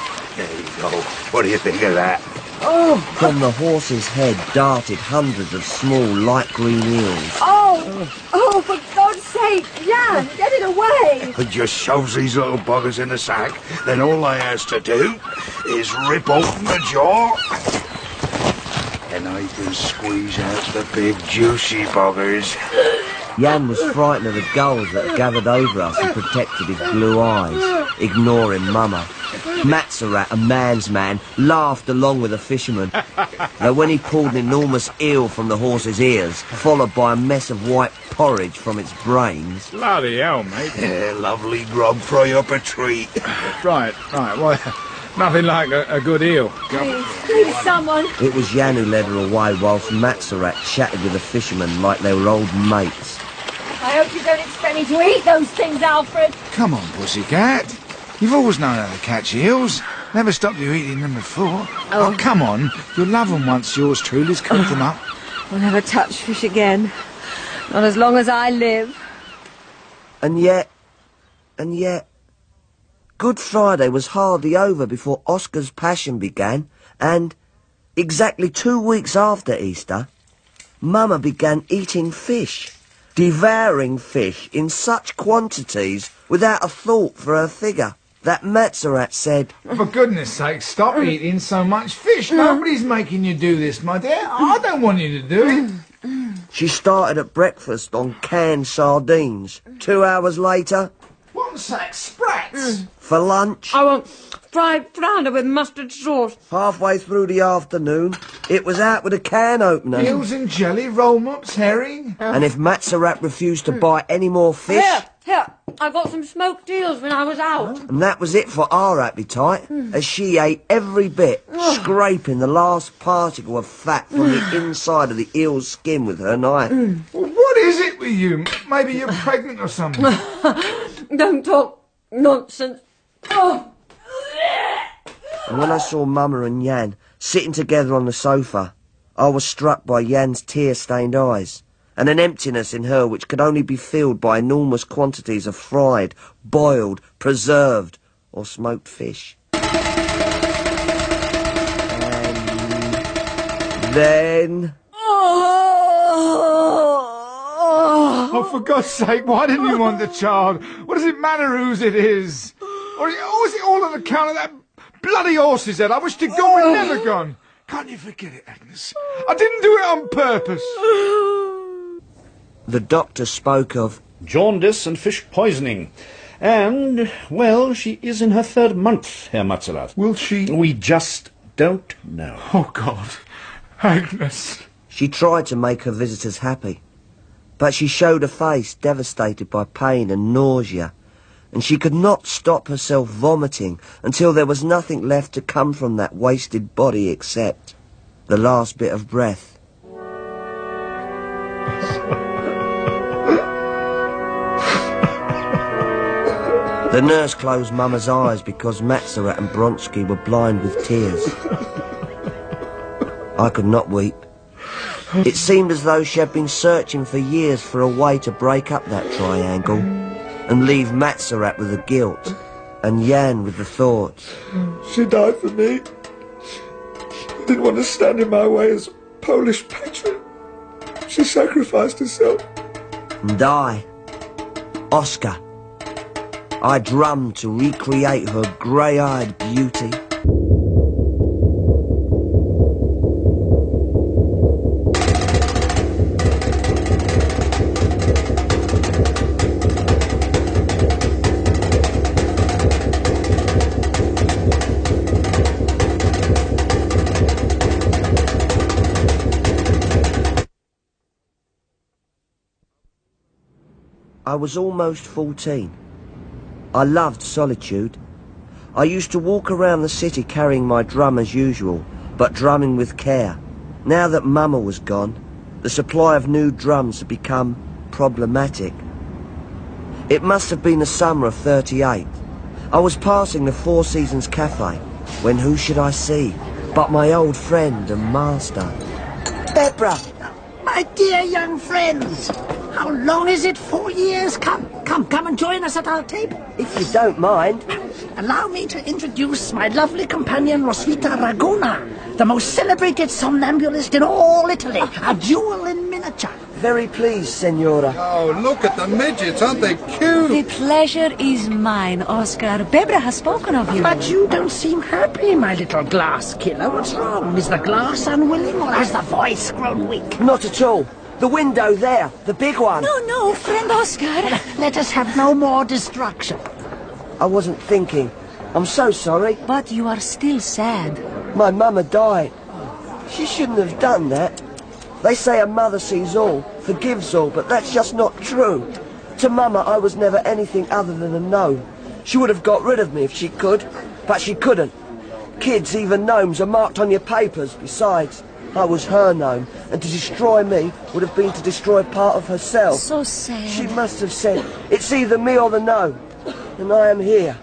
There go. What do you think of that? Oh! From the horse's head darted hundreds of small light green eels. Oh, oh, for God's sake, Jan, get it away. And just shoves these little buggers in the sack. Then all I has to do is rip open the jaw. And I can squeeze out the big juicy buggers. Jan was frightened of the gulls that gathered over us and protected his blue eyes, ignoring Mama. Matzerath, a man's man, laughed along with the fisherman. Though when he pulled an enormous eel from the horse's ears, followed by a mess of white porridge from its brains. Bloody hell, mate. Yeah, lovely grub, fry up a treat. Right, right, well, nothing like a, a good eel. Please, please, someone. It was Jan who led her away whilst Matzerath chatted with the fisherman like they were old mates. I hope you don't expect me to eat those things, Alfred. Come on, pussycat. You've always known how to catch eels. Never stopped you eating them before. Oh, oh come on. You'll love them once yours truly's cooked them up. I'll never touch fish again. Not as long as I live. And yet, and yet, Good Friday was hardly over before Oscar's passion began, and exactly two weeks after Easter, Mama began eating fish, devouring fish in such quantities without a thought for her figure that Matzerath said, For goodness sake, stop mm. eating so much fish. Mm. Nobody's making you do this, my dear. I don't want you to do it. Mm. She started at breakfast on canned sardines. Two hours later, One sack sprats. for lunch, I want fried flounder with mustard sauce. halfway through the afternoon, it was out with a can opener. Eels and jelly, roll mops, herring. And if Matzerath refused to buy any more fish, Here, here. I got some smoked eels when I was out. and that was it for our appetite, hmm. as she ate every bit, oh. scraping the last particle of fat from the inside of the eel's skin with her knife. Hmm. Well, what is it with you? Maybe you're pregnant or something. Don't talk nonsense. Oh. And when I saw Mama and Yan sitting together on the sofa, I was struck by Yan's tear-stained eyes, and an emptiness in her which could only be filled by enormous quantities of fried, boiled, preserved, or smoked fish. And then... Oh, for God's sake, why didn't you want the child? What does it matter whose it is? Or, is it all on account of that bloody horse's head? I wish to God we'd never gone. Can't you forget it, Agnes? I didn't do it on purpose. The doctor spoke of Jaundice and fish poisoning. And, well, she is in her third month, Herr Matzerath. Will she? We just don't know. Oh, God. Agnes. She tried to make her visitors happy, but she showed a face devastated by pain and nausea, and she could not stop herself vomiting until there was nothing left to come from that wasted body except the last bit of breath. The nurse closed Mama's eyes because Matzerath and Bronski were blind with tears. I could not weep. It seemed as though she had been searching for years for a way to break up that triangle and leave Matzerath with the guilt and Jan with the thoughts. She died for me. Didn't want to stand in my way as a Polish patriot. She sacrificed herself. And I, Oscar, I drummed to recreate her grey-eyed beauty. I was almost 14. I loved solitude. I used to walk around the city carrying my drum as usual, but drumming with care. Now that Mama was gone, the supply of new drums had become problematic. It must have been the summer of 38. I was passing the Four Seasons Cafe when who should I see but my old friend and master. Bebra, my dear young friends, how long is it? Four years? Come, come, come and join us at our table. If you don't mind. Allow me to introduce my lovely companion Roswitha Raguna, the most celebrated somnambulist in all Italy, a jewel in miniature. Very pleased, Senora. Oh, look at the midgets. Aren't they cute? The pleasure is mine, Oscar. Bebra has spoken of you. But you don't seem happy, my little glass killer. What's wrong? Is the glass unwilling or has the voice grown weak? Not at all. The window there, the big one. No, no, friend Oscar. Let us have no more destruction. I wasn't thinking. I'm so sorry. But you are still sad. My mama died. She shouldn't have done that. They say a mother sees all, forgives all, but that's just not true. To mama, I was never anything other than a gnome. She would have got rid of me if she could, but she couldn't. Kids, even gnomes, are marked on your papers. Besides, I was her gnome, and to destroy me would have been to destroy part of herself. So sad. She must have said, it's either me or the gnome. And I am here.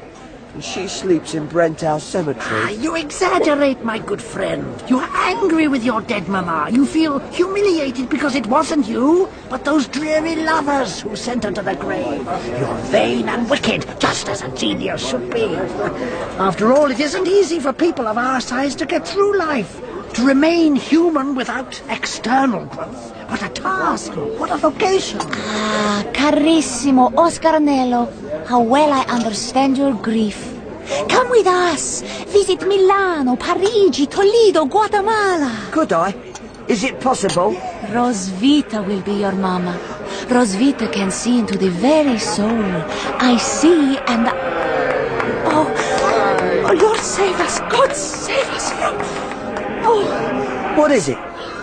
And she sleeps in Brenntau Cemetery. Ah, You exaggerate, my good friend. You are angry with your dead mama. You feel humiliated because it wasn't you, but those dreary lovers who sent her to the grave. You're vain and wicked, just as a genius should be. After all, it isn't easy for people of our size to get through life, to remain human without external growth. What a task, what a vocation. Ah, carissimo Oscar Nello, how well I understand your grief. Come with us. Visit Milano, Parigi, Toledo, Guatemala. Could I? Is it possible? Roswitha will be your mama. Roswitha can see into the very soul. I see and... Oh, oh Lord save us. God save us from... Oh, What is it?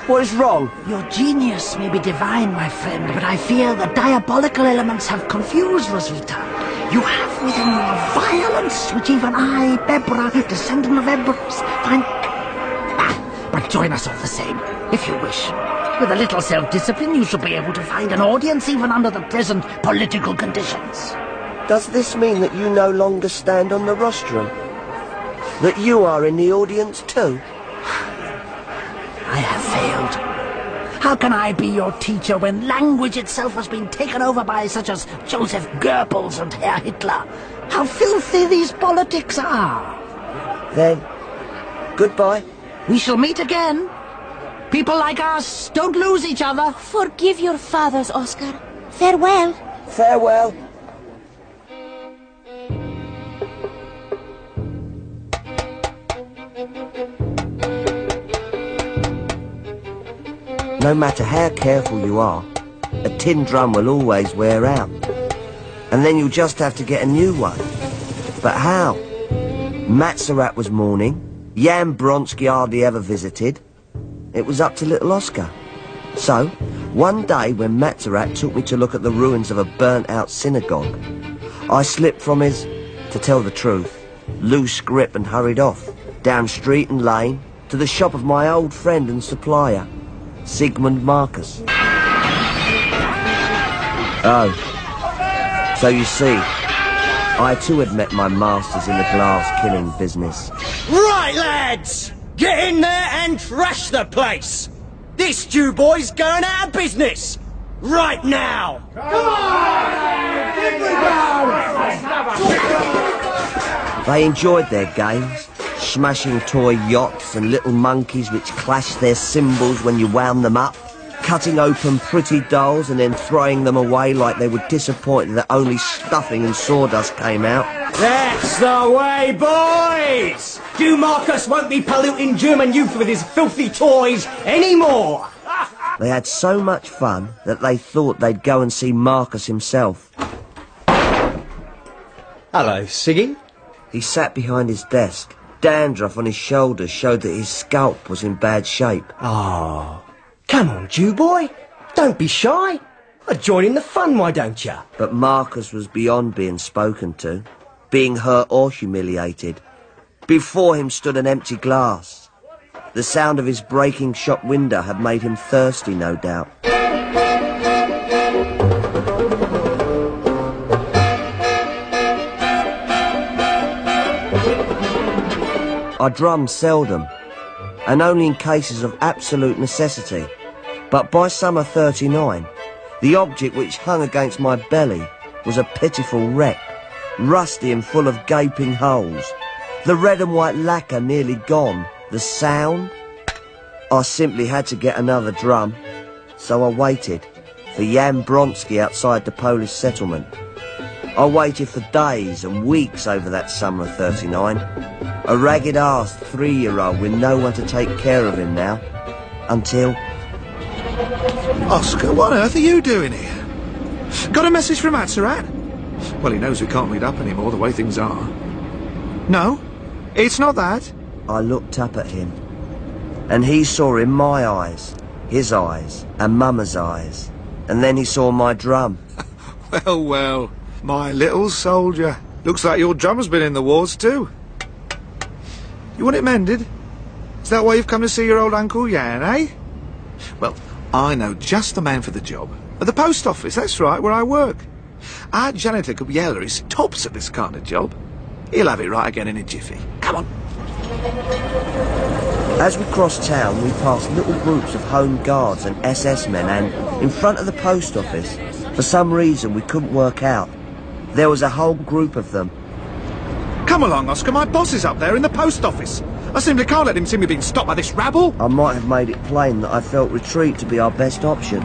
What is wrong? Your genius may be divine, my friend, but I fear the diabolical elements have confused Roswitha. You have within you a violence which even I, Bebra, descendant of Ebrus, find... Ah, but join us all the same, if you wish. With a little self-discipline, you shall be able to find an audience even under the present political conditions. Does this mean that you no longer stand on the rostrum? That you are in the audience too? I have failed. How can I be your teacher when language itself has been taken over by such as Joseph Goebbels and Herr Hitler? How filthy these politics are! Then, good goodbye. We shall meet again. People like us don't lose each other. forgive your fathers, Oscar. Farewell. Farewell. No matter how careful you are, a tin drum will always wear out. And then you'll just have to get a new one. But how? Matzerath was mourning. Jan Bronski hardly ever visited. It was up to little Oscar. So, one day when Matzerath took me to look at the ruins of a burnt-out synagogue, I slipped from his, to tell the truth, loose grip and hurried off, down street and lane, to the shop of my old friend and supplier, Sigmund Marcus. Oh, so you see, I too had met my masters in the glass-killing business. Right, lads! Get in there and trash the place! This Jew boy's going out of business! Right now! Come on! They enjoyed their games, smashing toy yachts and little monkeys which clashed their cymbals when you wound them up, cutting open pretty dolls and then throwing them away like they were disappointed that only stuffing and sawdust came out. That's the way, boys! You Marcus won't be polluting German youth with his filthy toys anymore! They had so much fun that they thought they'd go and see Marcus himself. Hello, Siggy. He sat behind his desk. Dandruff on his shoulders showed that his scalp was in bad shape. Oh, come on, Jew boy. Don't be shy. Join in the fun, why don't you? But Marcus was beyond being spoken to, being hurt or humiliated. Before him stood an empty glass. The sound of his breaking shop window had made him thirsty, no doubt. I drum seldom, and only in cases of absolute necessity. But by summer 39, the object which hung against my belly was a pitiful wreck, rusty and full of gaping holes. The red and white lacquer nearly gone. The sound? I simply had to get another drum. So I waited for Jan Bronski outside the Polish settlement. I waited for days and weeks over that summer of 39. A ragged-ass three-year-old with no one to take care of him now. Until... Oscar, what on earth are you doing here? Got a message from Matzerath? Well, he knows we can't meet up anymore the way things are. No, it's not that. I looked up at him, and he saw in my eyes, his eyes, and Mama's eyes, and then he saw my drum. Well, well, my little soldier. Looks like your drum's been in the wars too. You want it mended? Is that why you've come to see your old Uncle Jan, eh? Well, I know just the man for the job. At the post office, that's right, where I work. Our janitor Kobyella is tops at this kind of job. He'll have it right again in a jiffy. Come on. As we crossed town, we passed little groups of Home Guards and SS men, and in front of the post office, for some reason we couldn't work out, there was a whole group of them. Come along, Oscar. My boss is up there in the post office. I simply can't let him see me being stopped by this rabble. I might have made it plain that I felt retreat to be our best option.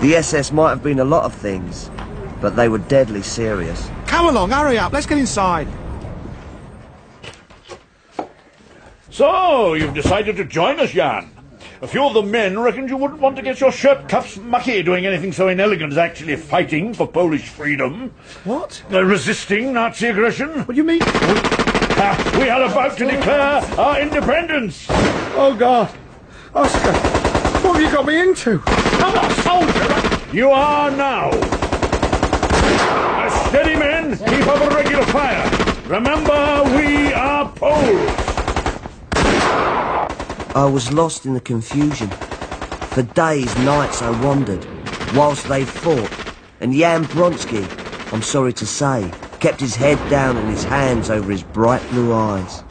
The SS might have been a lot of things, but they were deadly serious. Come along, hurry up. Let's get inside. So, you've decided to join us, Jan. A few of the men reckoned you wouldn't want to get your shirt cuffs mucky doing anything so inelegant as actually fighting for Polish freedom. What? Uh, resisting Nazi aggression. What do you mean? Uh, we are about to declare our independence. Oh, God. Oscar, what have you got me into? I'm not a soldier. You are now. Steady, men. Keep up a regular fire. Remember, we are Poles. I was lost in the confusion. For days, nights I wandered, whilst they fought, and Jan Bronski, I'm sorry to say, kept his head down and his hands over his bright blue eyes.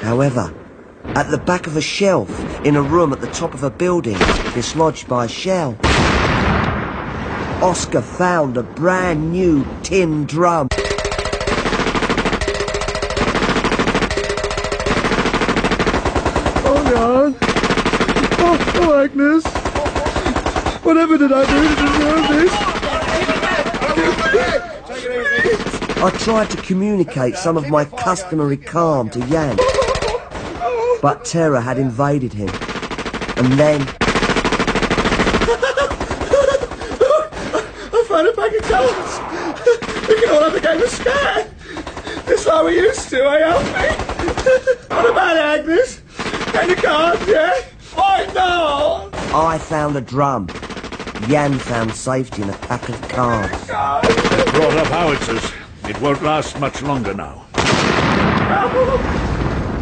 However, at the back of a shelf, in a room at the top of a building, dislodged by a shell, Oscar found a brand new tin drum. Oh, God. Whatever did I do to deserve this? I tried to communicate some of my customary calm to Jan, but terror had invaded him. And then I found a pack of cards. We can all have a game of scat. It's like we used to, eh, Alfie? What about it, Agnes? Game of cards, yeah? I know. I found a drum. Yan found safety in a pack of cards. They've brought up howitzers. It won't last much longer now.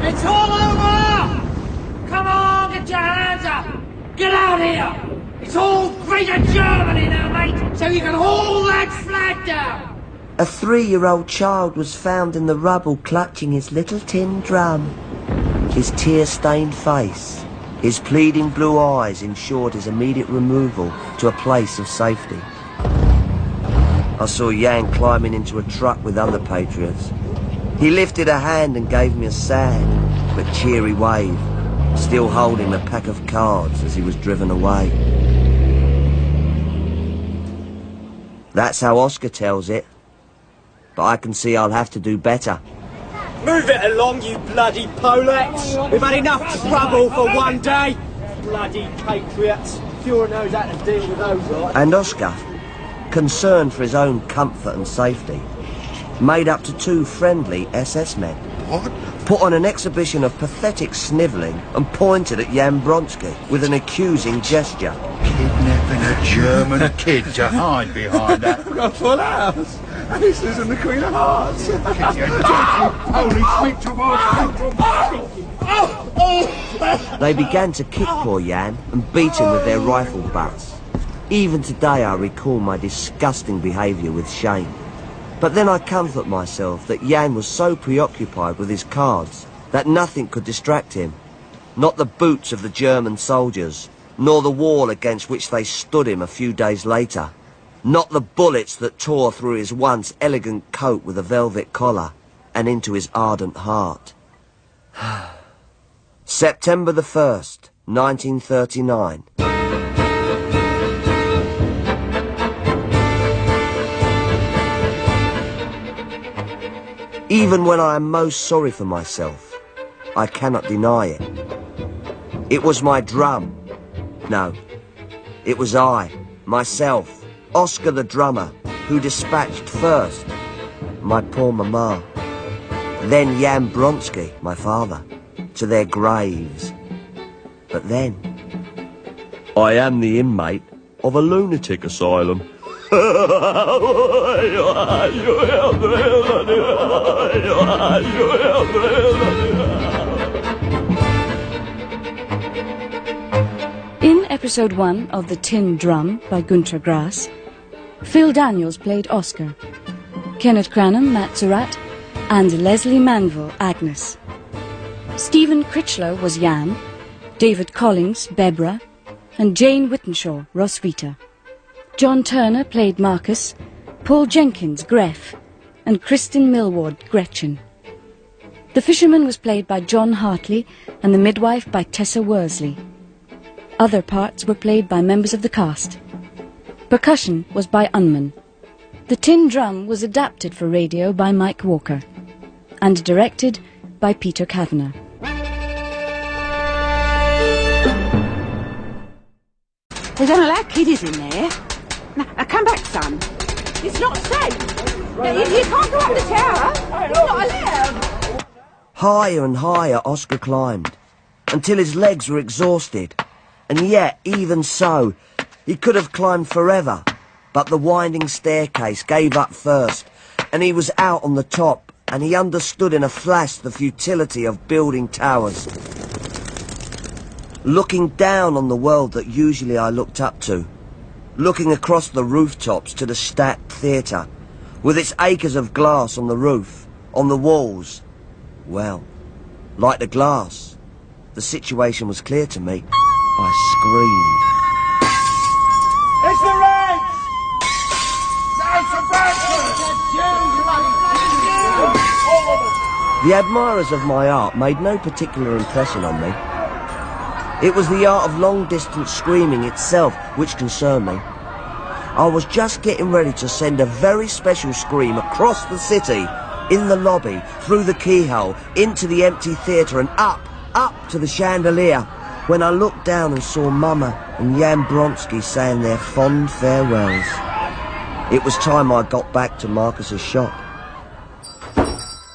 It's all over! Come on, get your hands up! Get out here! It's all Greater Germany now, mate, so you can haul that flag down! A three-year-old child was found in the rubble clutching his little tin drum. His tear-stained face, his pleading blue eyes ensured his immediate removal to a place of safety. I saw Jan climbing into a truck with other patriots. He lifted a hand and gave me a sad but cheery wave, still holding a pack of cards as he was driven away. That's how Oscar tells it. But I can see I'll have to do better. Move it along, you bloody Polacks! We've had enough trouble for one day! Bloody patriots! Fuhrer knows how to deal with those lot. And Oscar, concerned for his own comfort and safety, made up to two friendly SS men. What? Put on an exhibition of pathetic snivelling and pointed at Jan Bronski with an accusing gesture. Kidnapping a German kid to hide behind that. I've got a full house. Alice's and the Queen of Hearts. They began to kick poor Jan and beat him with their rifle butts. Even today I recall my disgusting behaviour with shame. But then I comfort myself that Jan was so preoccupied with his cards that nothing could distract him. Not the boots of the German soldiers, nor the wall against which they stood him a few days later. Not the bullets that tore through his once elegant coat with a velvet collar and into his ardent heart. September the 1st, 1939. Even when I am most sorry for myself, I cannot deny it. It was my drum. No, It was I, myself, Oscar the drummer, who dispatched first my poor mamma, then Jan Bronski, my father, to their graves. But then, I am the inmate of a lunatic asylum. In episode one of The Tin Drum by Gunter Grass, Phil Daniels played Oscar, Kenneth Cranham, Matzerath, and Lesley Manville, Agnes. Stephen Critchlow was Jan, David Collins, Bebra, and Jane Whittenshaw, Roswitha. John Turner played Marcus, Paul Jenkins, Greff, and Kristen Millward, Gretchen. The fisherman was played by John Hartley and the midwife by Tessa Worsley. Other parts were played by members of the cast. Percussion was by Unman. The Tin Drum was adapted for radio by Mike Walker and directed by Peter Kavanagh. They don't allow kiddies in there. Now, come back, son. It's not safe. Now, you, you can't go up the tower. It's not allowed. Higher and higher Oscar climbed, until his legs were exhausted. And yet, even so, he could have climbed forever. But the winding staircase gave up first, and he was out on the top, and he understood in a flash the futility of building towers. Looking down on the world that usually I looked up to, looking across the rooftops to the stacked theatre, with its acres of glass on the roof, on the walls. Well, like the glass, the situation was clear to me. I screamed. The admirers of my art made no particular impression on me. It was the art of long-distance screaming itself which concerned me. I was just getting ready to send a very special scream across the city, in the lobby, through the keyhole, into the empty theatre and up, up to the chandelier, when I looked down and saw Mama and Jan Bronski saying their fond farewells. It was time I got back to Marcus's shop,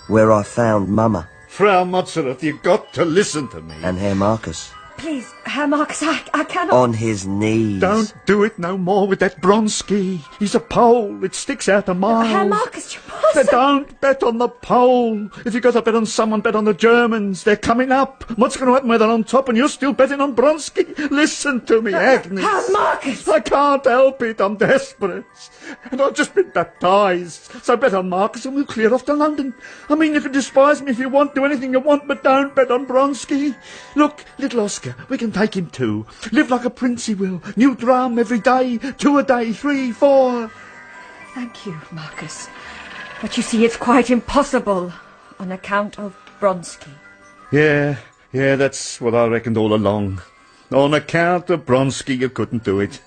where I found Mama Frau Mozzarella, you've got to listen to me. and Herr Marcus Please, Herr Marcus, I, I cannot. on his knees. Don't do it no more with that Bronski. He's a pole. It sticks out a mile. Herr Marcus, you They don't bet on the pole. If you got to bet on someone, bet on the Germans. They're coming up. What's going to happen when they're on top and you're still betting on Bronski? Listen to me, Agnes. Herr Marcus! I can't help it. I'm desperate. And I've just been baptized. So bet on Marcus and we'll clear off to London. I mean, you can despise me if you want, do anything you want, but don't bet on Bronski. Look, little Oscar, we can take him too. Live like a prince he will. New drum every day, two a day, three, four. Thank you, Marcus. But you see, it's quite impossible on account of Bronski. Yeah, yeah, that's what I reckoned all along. On account of Bronski, you couldn't do it.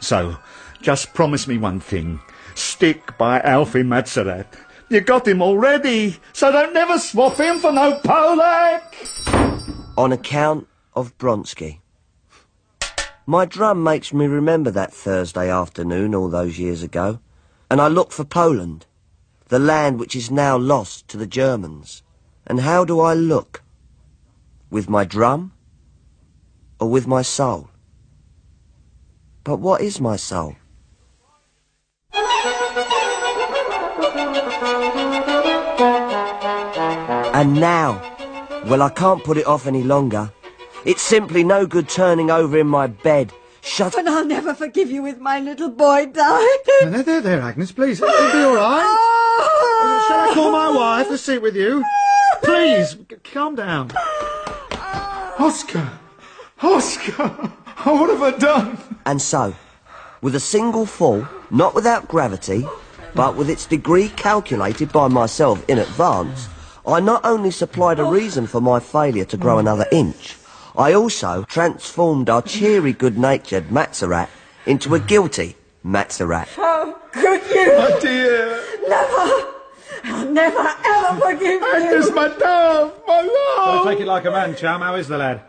So, just promise me one thing. Stick by Alfie Matzerath. You got him already, so don't never swap him for no Polak! on account of Bronski. My drum makes me remember that Thursday afternoon all those years ago, and I look for Poland, the land which is now lost to the Germans. And how do I look? With my drum? Or with my soul? But what is my soul? And now, well, I can't put it off any longer. It's simply no good turning over in my bed. Shut up! And I'll never forgive you with my little boy died. There, there, there, Agnes, please. It'll be all right. Ah. Shall I call my wife to sit with you? Please, calm down. Oscar! Oscar! What have I done? And so, with a single fall, not without gravity, but with its degree calculated by myself in advance, I not only supplied a reason for my failure to grow another inch, I also transformed our cheery, good-natured Matzerath into a guilty Matzerath. How could you? My dear. Never. I'll never ever forgive you. And my dove, my love. Well, take it like a man, chum. How is the lad?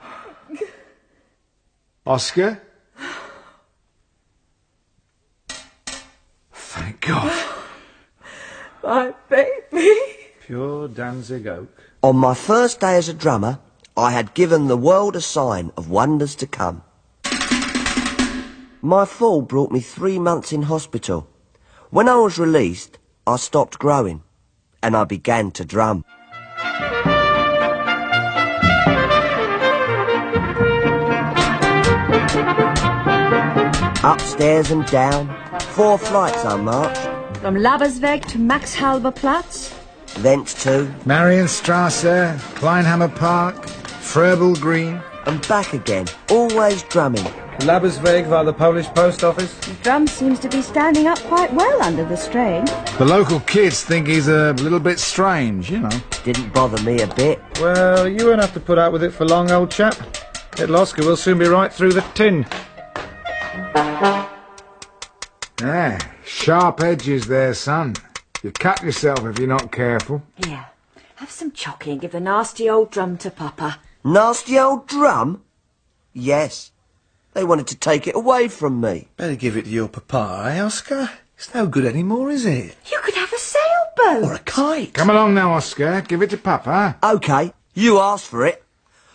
Oscar? Thank God. My baby. Pure Danzig Oak. On my first day as a drummer, I had given the world a sign of wonders to come. My fall brought me three months in hospital. When I was released, I stopped growing, and I began to drum. Upstairs and down, four flights I marched, From Labesweg to Max Halbe Platz. thence to Marienstrasse, Kleinhammer Park, Froebel Green. and back again, always drumming. Labesweg via the Polish post office. The drum seems to be standing up quite well under the strain. The local kids think he's a little bit strange, you know. Didn't bother me a bit. Well, you won't have to put up with it for long, old chap. Little Oscar will soon be right through the tin. Yeah, sharp edges there, son. You cut yourself if you're not careful. Here, have some chocky and give the nasty old drum to Papa. Nasty old drum? Yes. They wanted to take it away from me. Better give it to your papa, eh, Oscar? It's no good anymore, is it? You could have a sailboat. Or a kite. Come along now, Oscar. Give it to Papa. OK, you asked for it.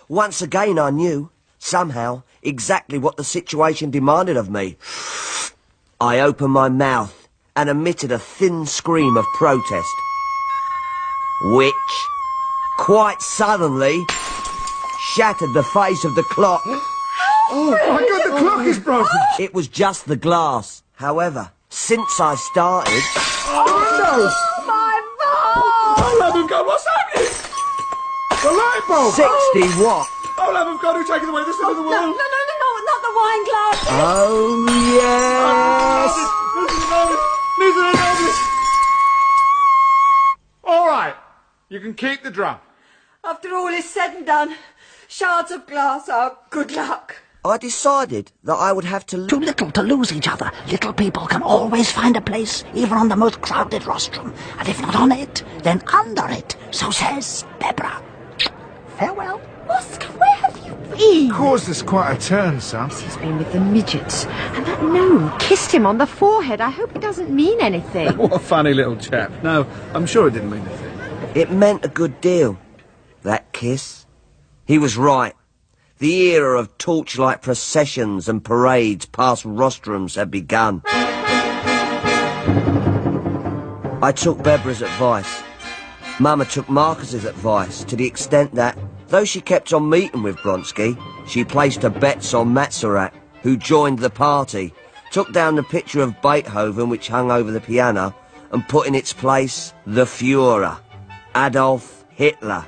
Once again I knew, somehow, exactly what the situation demanded of me. I opened my mouth and emitted a thin scream of protest. Which, quite suddenly, shattered the face of the clock. Oh, my God, the clock is broken. It was just the glass. However, since I started... Oh, My fault! Oh, love of God, what's happening? The light bulb! 60 watt. Oh, love of God, who's taken away the sin of the No, world? no, no, no, no, not the wine glass. Oh, yes! Neither an Elvis. All right, you can keep the drum. After all is said and done, shards of glass are good luck. I decided that I would have to... Too little to lose each other. Little people can always find a place, even on the most crowded rostrum. And if not on it, then under it. So says Bebra. Farewell. Oscar, where have you been? Caused us quite a turn, son. He's been with the midgets. And that gnome kissed him on the forehead. I hope it doesn't mean anything. What a funny little chap. No, I'm sure it didn't mean anything. It meant a good deal, that kiss. He was right. The era of torchlight processions and parades past rostrums had begun. I took Bebra's advice. Mama took Marcus's advice to the extent that, though she kept on meeting with Bronski, she placed her bets on Matzerath, who joined the party, took down the picture of Beethoven which hung over the piano, and put in its place the Führer, Adolf Hitler.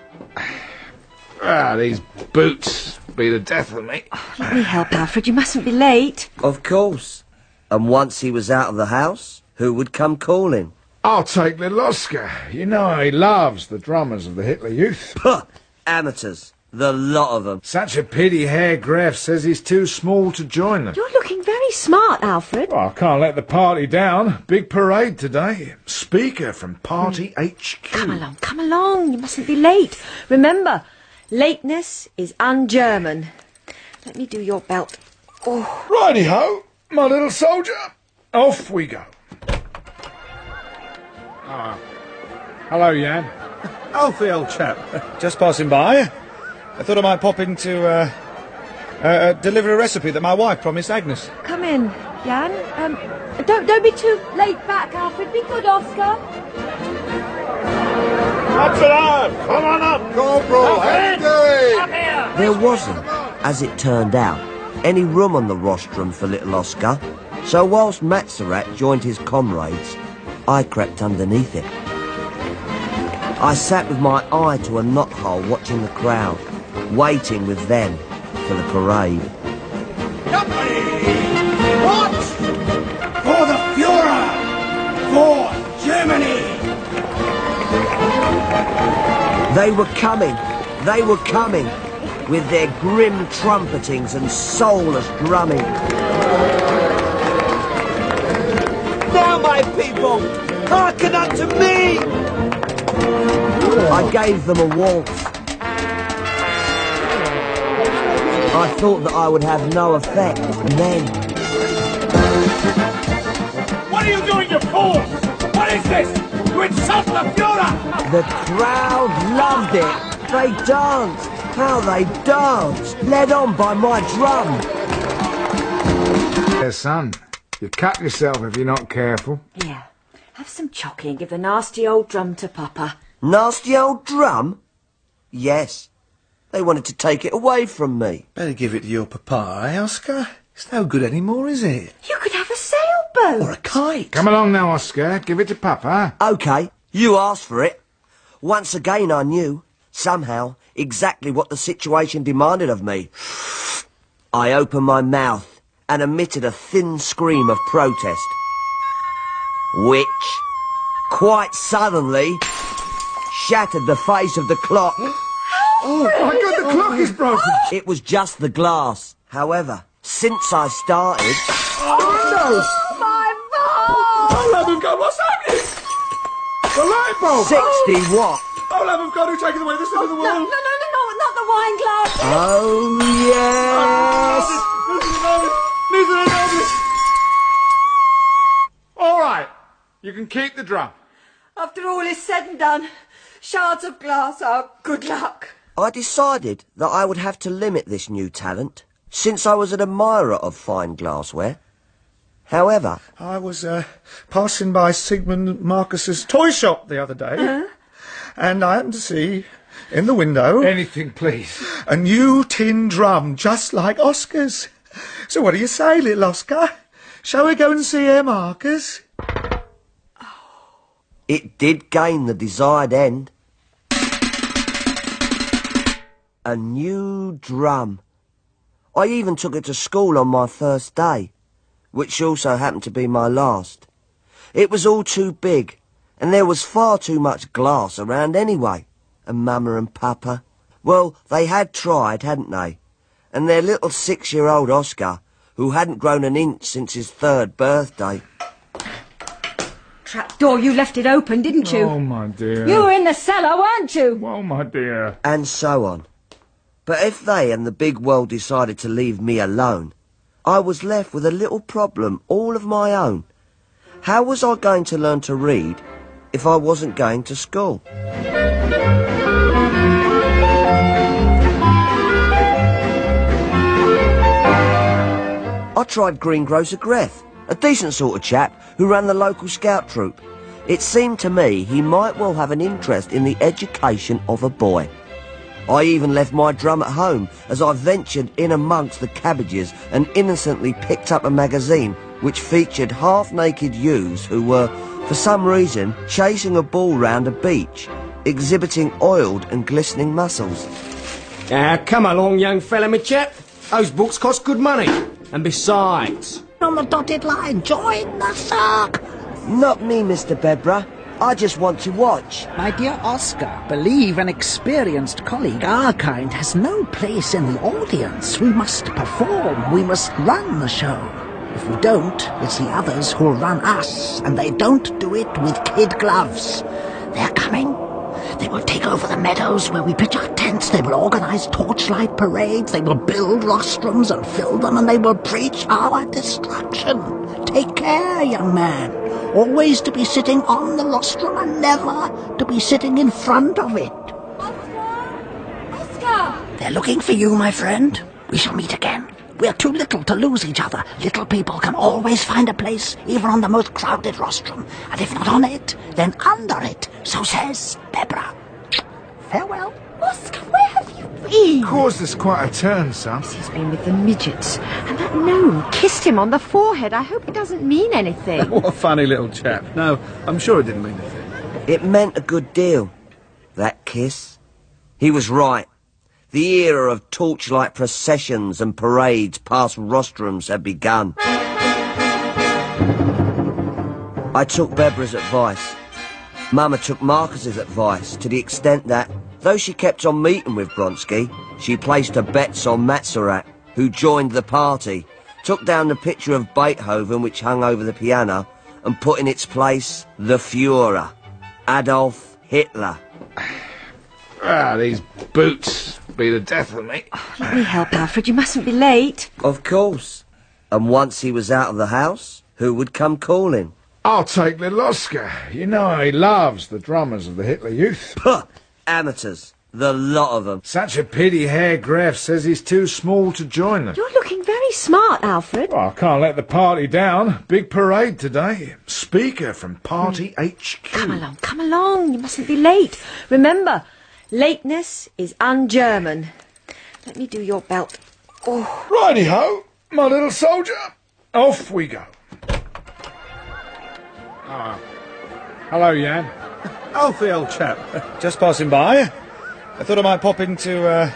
Ah, these boots be the death of me. Let me help, Alfred. You mustn't be late. Of course. And once he was out of the house, who would come calling? I'll take little Oscar. You know how he loves the drummers of the Hitler Youth. Puh! Amateurs. The lot of them. Such a pity Herr Greff says he's too small to join them. You're looking very smart, Alfred. Well, I can't let the party down. Big parade today. Speaker from Party HQ. Come along, come along. You mustn't be late. Remember, lateness is un-German. Let me do your belt. Oh, Righty ho, my little soldier. Off we go. Ah. Hello, Jan. Alfie, old chap. Just passing by. I thought I might pop in to uh, uh, uh, deliver a recipe that my wife promised Agnes. Come in, Jan. Um, don't don't be too late back, Alfred. Be good, Oscar. That's alive! Come on up! Corporal, how you doing? There wasn't, as it turned out, any room on the rostrum for little Oscar. So whilst Matzerath joined his comrades, I crept underneath it. I sat with my eye to a knothole watching the crowd, waiting with them for the parade. What? For the Führer! For Germany! They were coming, they were coming, with their grim trumpetings and soulless drumming. Now, my people, hearken unto me! I gave them a waltz. I thought that I would have no effect, and then What are you doing, you fool? What is this? You insult the Führer! The crowd loved it. They danced. How they danced. Led on by my drum. There, son. You cut yourself if you're not careful. Here, have some chocky and give the nasty old drum to Papa. Nasty old drum? Yes. They wanted to take it away from me. Better give it to your papa, eh, Oscar? It's no good anymore, is it? You could have a sailboat. Or a kite. Come along now, Oscar. Give it to Papa. OK, you asked for it. Once again I knew, somehow, exactly what the situation demanded of me. I opened my mouth and emitted a thin scream of protest. Which, quite suddenly, shattered the face of the clock. Oh, my God, the oh, clock is broken. It was just the glass. However, since I started... Oh, My Oh, love of God, what's happening? The light bulb! 60 watt. Oh, love of God, who's taking away the sin of oh, the No, no, no, no, no, not the wine glass. Oh, yes! Neither of them. All right. You can keep the drum. After all is said and done, shards of glass are good luck. I decided that I would have to limit this new talent, since I was an admirer of fine glassware. However, I was uh, passing by Sigmund Marcus's toy shop the other day, and I happened to see in the window Anything, please. a new tin drum just like Oscar's. So what do you say, little Oscar? Shall we go and see Herr Marcus? it did gain the desired end. A new drum. I even took it to school on my first day, which also happened to be my last. It was all too big, and there was far too much glass around anyway. And Mama and Papa, well, they had tried, hadn't they? And their little six-year-old Oscar, who hadn't grown an inch since his third birthday. Trap door, you left it open, didn't you? Oh, my dear. You were in the cellar, weren't you? Oh, my dear. and so on. But if they and the big world decided to leave me alone, I was left with a little problem all of my own. How was I going to learn to read if I wasn't going to school? I tried Greengrocer Greff, a decent sort of chap who ran the local scout troop. It seemed to me he might well have an interest in the education of a boy. I even left my drum at home as I ventured in amongst the cabbages and innocently picked up a magazine which featured half-naked youths who were, for some reason, chasing a ball round a beach, exhibiting oiled and glistening muscles. Ah, come along, young fella, my chap. Those books cost good money. And besides, On the dotted line, join the circle. Not me, Mr. Bebra. I just want to watch. My dear Oscar, believe an experienced colleague, our kind, has no place in the audience. We must perform. We must run the show. If we don't, it's the others who'll run us, and they don't do it with kid gloves. They're coming. They will take over the meadows where we pitch our tents. They will organize torchlight parades. They will build rostrums and fill them, and they will preach our destruction. Take care, young man. Always to be sitting on the rostrum and never to be sitting in front of it. Oscar! Oscar! They're looking for you, my friend. We shall meet again. We're too little to lose each other. Little people can always find a place, even on the most crowded rostrum. And if not on it, then under it. So says Bebra. Farewell. Oscar, where have you been? Caused us quite a turn, son. He's been with the midgets. And that gnome kissed him on the forehead. I hope it doesn't mean anything. What a funny little chap. No, I'm sure it didn't mean anything. It meant a good deal, that kiss. He was right. The era of torchlight processions and parades past rostrums had begun. I took Bebra's advice. Mama took Marcus's advice to the extent that, though she kept on meeting with Bronski, she placed her bets on Matzerath, who joined the party, took down the picture of Beethoven which hung over the piano, and put in its place the Führer, Adolf Hitler. Ah, these boots be the death of me. Let me help, Alfred. You mustn't be late. Of course. And once he was out of the house, who would come calling? I'll take little Oscar. You know he loves the drummers of the Hitler Youth. Puh! Amateurs. The lot of them. Such a pity Herr Greff says he's too small to join them. You're looking very smart, Alfred. Well, I can't let the party down. Big parade today. Speaker from Party HQ. Come along, come along. You mustn't be late. Remember, lateness is un-German. Let me do your belt. Oh, Righty ho, my little soldier. Off we go. Ah. Hello, Jan. Alfie, old chap. Just passing by. I thought I might pop in to uh,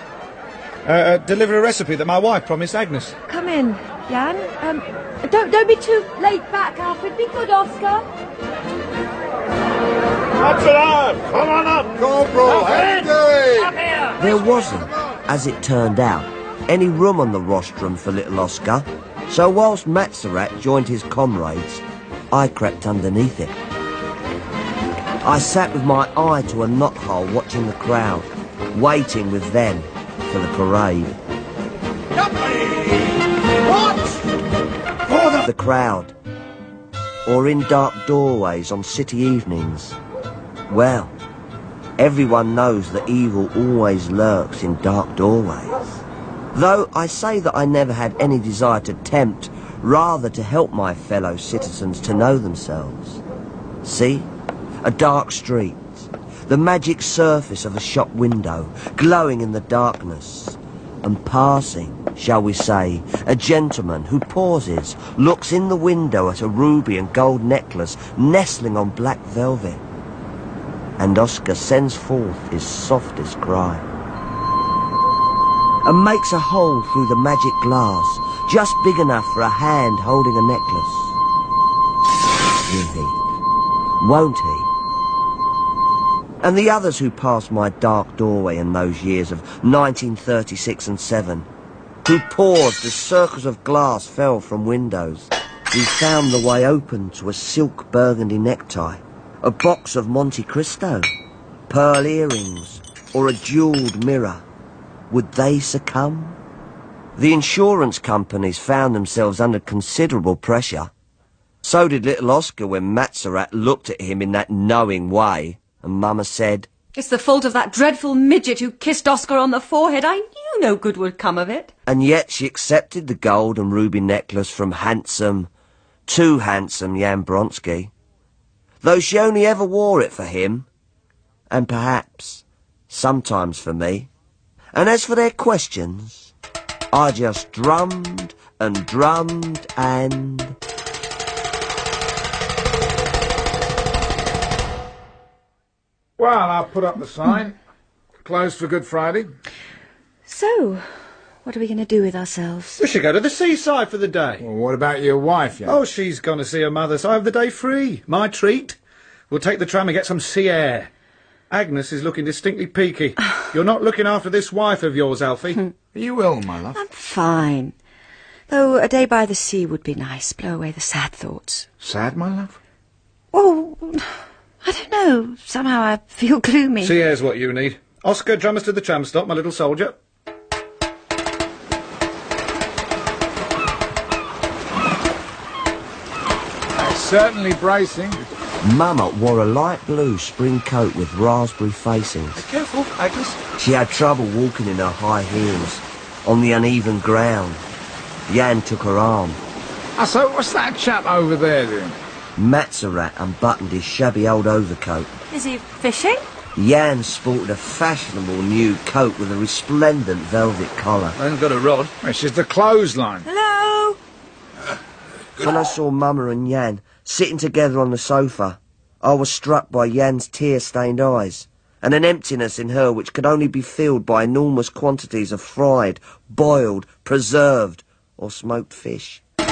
uh, uh, deliver a recipe that my wife promised Agnes. come in, Jan. Um, don't don't be too late back, Alfred. Be good, Oscar. That's alive! Come on up! Corporal, how you doing? There wasn't, as it turned out, any room on the rostrum for little Oscar, so whilst Matzerath joined his comrades, I crept underneath it. I sat with my eye to a knothole watching the crowd, waiting with them for the parade. What? The crowd, or in dark doorways on city evenings. Well, everyone knows that evil always lurks in dark doorways. Though I say that I never had any desire to tempt, rather to help my fellow citizens to know themselves. See? A dark street, the magic surface of a shop window, glowing in the darkness, and passing, shall we say, a gentleman who pauses, looks in the window at a ruby and gold necklace nestling on black velvet, and Oscar sends forth his softest cry, and makes a hole through the magic glass, just big enough for a hand holding a necklace. Will he? Won't he? And the others who passed my dark doorway in those years of 1936 and 7, who paused as circles of glass fell from windows, who found the way open to a silk burgundy necktie, a box of Monte Cristo, pearl earrings, or a jewelled mirror, would they succumb? The insurance companies found themselves under considerable pressure. So did little Oscar when Matzerath looked at him in that knowing way, and Mama said, It's the fault of that dreadful midget who kissed Oscar on the forehead. I knew no good would come of it. and yet she accepted the gold and ruby necklace from handsome, too handsome Jan Bronski, though she only ever wore it for him, and perhaps sometimes for me. And as for their questions, I just drummed and drummed and... Well, I'll put up the hmm. sign. Closed for Good Friday. So, what are we going to do with ourselves? We should go to the seaside for the day. Well, what about your wife, Jan? Oh, she's gone to see her mother, so I have the day free. My treat. We'll take the tram and get some sea air. Agnes is looking distinctly peaky. You're not looking after this wife of yours, Alfie. Hmm. Are you ill, my love? I'm fine. Though a day by the sea would be nice, blow away the sad thoughts. Sad, my love? Oh, I don't know. Somehow I feel gloomy. sea here's what you need. Oscar, drummers to the tram stop, my little soldier. Certainly bracing. Mama wore a light blue spring coat with raspberry facings. Careful, Agnes. She had trouble walking in her high heels on the uneven ground. Jan took her arm. Ah, so what's that chap over there doing? Matzerath unbuttoned his shabby old overcoat. Is he fishing? Jan sported a fashionable new coat with a resplendent velvet collar. I haven't got a rod. It's just the clothesline. Hello? When I saw Mama and Jan sitting together on the sofa, I was struck by Jan's tear-stained eyes and an emptiness in her which could only be filled by enormous quantities of fried, boiled, preserved, or smoked fish. And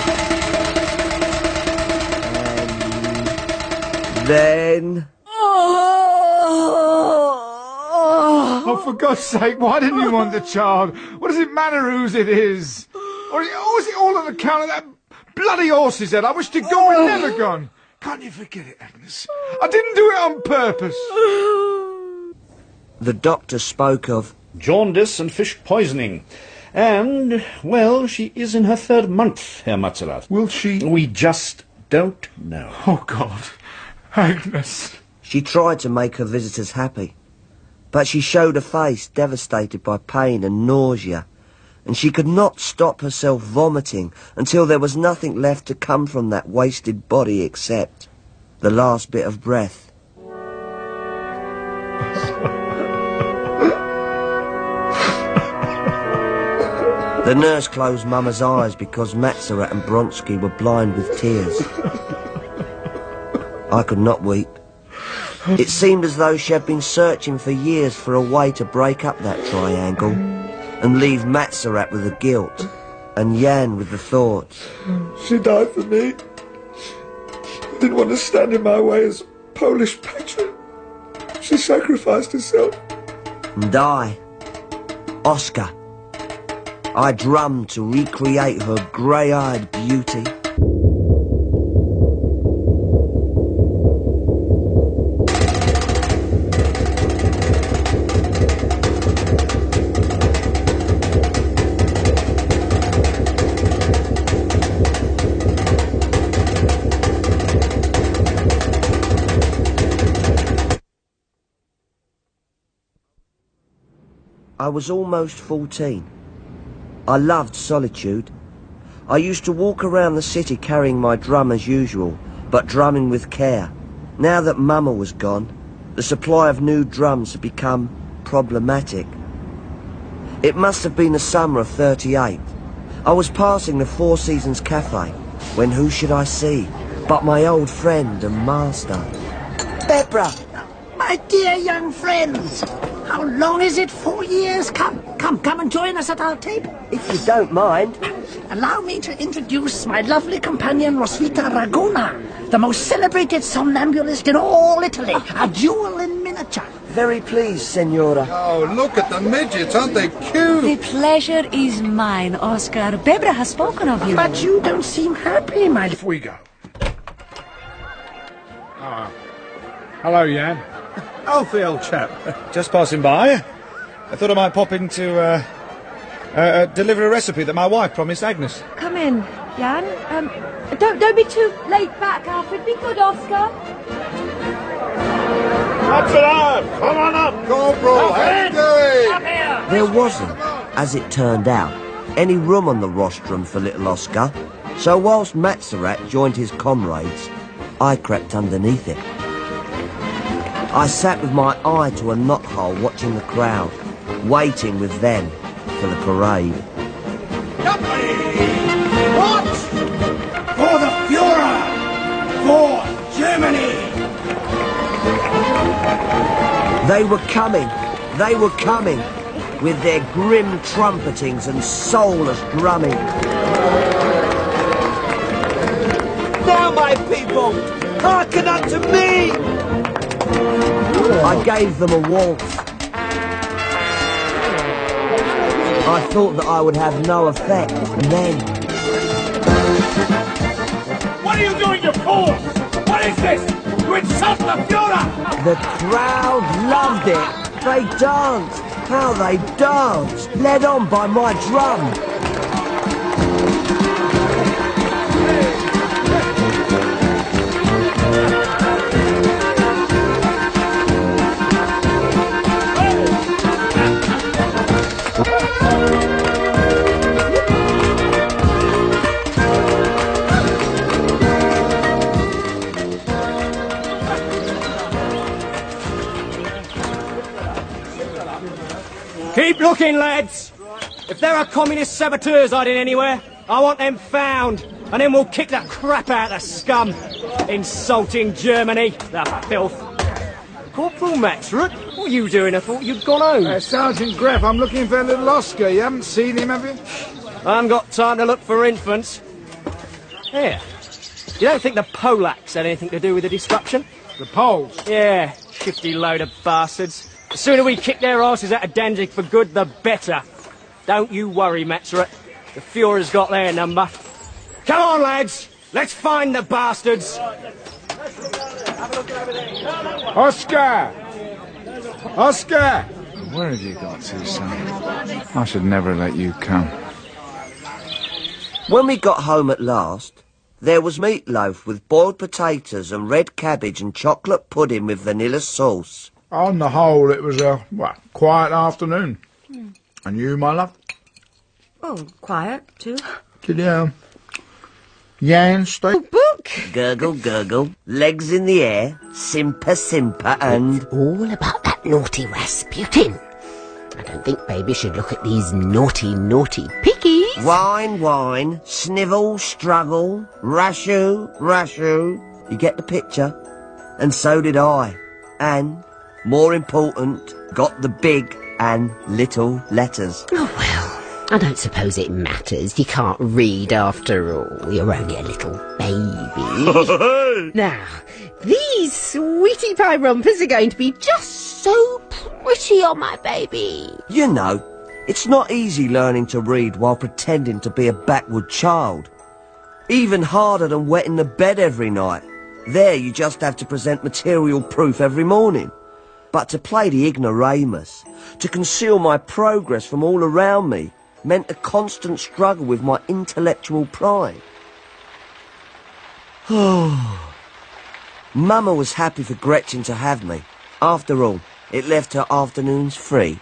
then... Oh, for God's sake, why didn't you want the child? What does it matter whose it is? Or, or is it all on account of that bloody horse's head? I wish to God we'd never gone. Can't you forget it, Agnes? I didn't do it on purpose. The doctor spoke of Jaundice and fish poisoning. And, well, she is in her third month, Herr Matzerath. Will she? We just don't know. Oh, God. Agnes. She tried to make her visitors happy, but she showed a face devastated by pain and nausea, and she could not stop herself vomiting until there was nothing left to come from that wasted body except the last bit of breath. The nurse closed Mama's eyes because Matzerath and Bronski were blind with tears. I could not weep. It seemed as though she had been searching for years for a way to break up that triangle and leave Matzerath with the guilt and Jan with the thoughts. She died for me. I didn't want to stand in my way as Polish patron. She sacrificed herself. And I, Oscar, I drummed to recreate her grey-eyed beauty. I was almost 14. I loved solitude. I used to walk around the city carrying my drum as usual, but drumming with care. Now that Mama was gone, the supply of new drums had become problematic. It must have been the summer of 38. I was passing the Four Seasons Cafe when who should I see but my old friend and master. Bebra, my dear young friends, how long is it? Four years? Come, come, come and join us at our table. If you don't mind. Allow me to introduce my lovely companion Roswitha Raguna, the most celebrated somnambulist in all Italy, a jewel in miniature. Very pleased, Senora. Oh, look at the midgets, aren't they cute? The pleasure is mine, Oscar. Bebra has spoken of you. But you don't seem happy, my... Off we go. Ah. Hello, Jan. Alfie, old chap. Just passing by. I thought I might pop in to uh, uh, uh, deliver a recipe that my wife promised Agnes. Come in, Jan. Um, don't don't be too late back, Alfred. Be good, Oscar. That's alive! Come on up! Go, bro! Hey! There wasn't, as it turned out, any room on the rostrum for little Oscar, so whilst Matzerath joined his comrades, I crept underneath it. I sat with my eye to a knothole watching the crowd, waiting with them for the parade. What? For the Führer! For Germany! They were coming, they were coming, with their grim trumpetings and soulless drumming. Now, my people, hearken unto me! I gave them a waltz. I thought that I would have no effect, then What are you doing, you fools? What is this? You insult the Führer! the crowd loved it. They danced. How they danced, led on by my drum. Looking, lads! If there are communist saboteurs hiding anywhere, I want them found, and then we'll kick the crap out of the scum. Insulting Germany, the filth. Corporal Matzerath, what are you doing? I thought you'd gone home. Uh, Sergeant Greff, I'm looking for little Oscar. You haven't seen him, have you? I haven't got time to look for infants. Here. You don't think the Polacks had anything to do with the destruction? The Poles? Yeah, shifty load of bastards. The sooner we kick their asses out of Danzig for good, the better. Don't you worry, Matzerath. The Fuhrer's got their number. Come on, lads! Let's find the bastards! Oscar! Oscar! Where have you got to, son? I should never let you come. When we got home at last, There was meatloaf with boiled potatoes and red cabbage and chocolate pudding with vanilla sauce. On the whole, it was a well, quiet afternoon. And you, my love? Oh, quiet, too. Did you, um, Jan stay? Book! Gurgle, gurgle, legs in the air, simper, simper, and... All about that naughty Rasputin. I don't think baby should look at these naughty, naughty piggies. Wine, wine, snivel, struggle, rashu, rashu. You get the picture? And so did I. And, more important, got the big and little letters. Oh, well, I don't suppose it matters. You can't read after all. You're only a little baby. now, these sweetie pie rompers are going to be just so pretty on my baby. You know, it's not easy learning to read while pretending to be a backward child. Even harder than wetting the bed every night. There you just have to present material proof every morning. But to play the ignoramus, to conceal my progress from all around me, meant a constant struggle with my intellectual pride. Mama was happy for Gretchen to have me. After all, it left her afternoons free.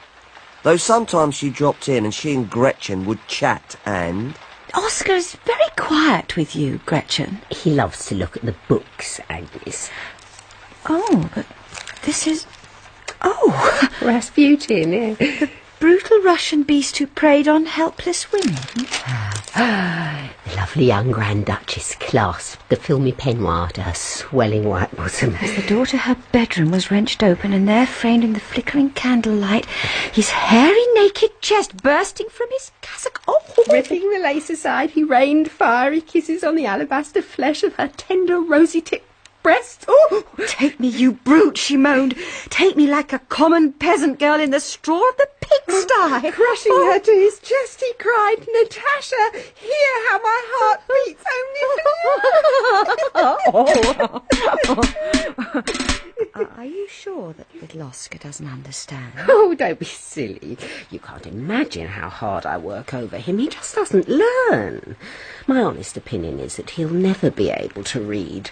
Though sometimes she dropped in and she and Gretchen would chat and... Oscar is very quiet with you, Gretchen. He loves to look at the books, Agnes. Oh, but this is. Oh! Rasputin, yeah. The brutal Russian beast who preyed on helpless women. The lovely young Grand Duchess clasped the filmy peignoir to her swelling white bosom. As the door to her bedroom was wrenched open, and there, framed in the flickering candlelight, his hairy naked chest bursting from his cassock. Oh! Ripping the lace aside, he rained fiery kisses on the alabaster flesh of her tender, rosy-tipped breast. Oh, take me, you brute, she moaned. Take me like a common peasant girl in the straw of the pigsty. Crushing Oh. her to his chest, he cried, Natasha, hear how my heart beats only for you. Uh, Are you sure that little Oscar doesn't understand? Oh, don't be silly. You can't imagine how hard I work over him. He just doesn't learn. My honest opinion is that he'll never be able to read.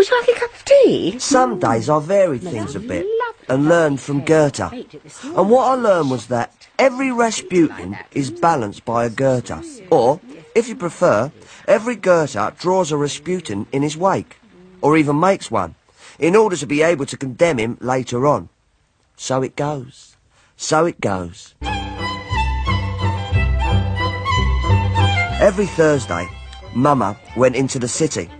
Would you like a cup of tea? Some days I varied mm. things a bit and learned from Goethe. And what I learned was that every Rasputin is balanced by a Goethe. Or, if you prefer, every Goethe draws a Rasputin in his wake. Or even makes one. In order to be able to condemn him later on. So it goes. So it goes. Every Thursday, Mama went into the city.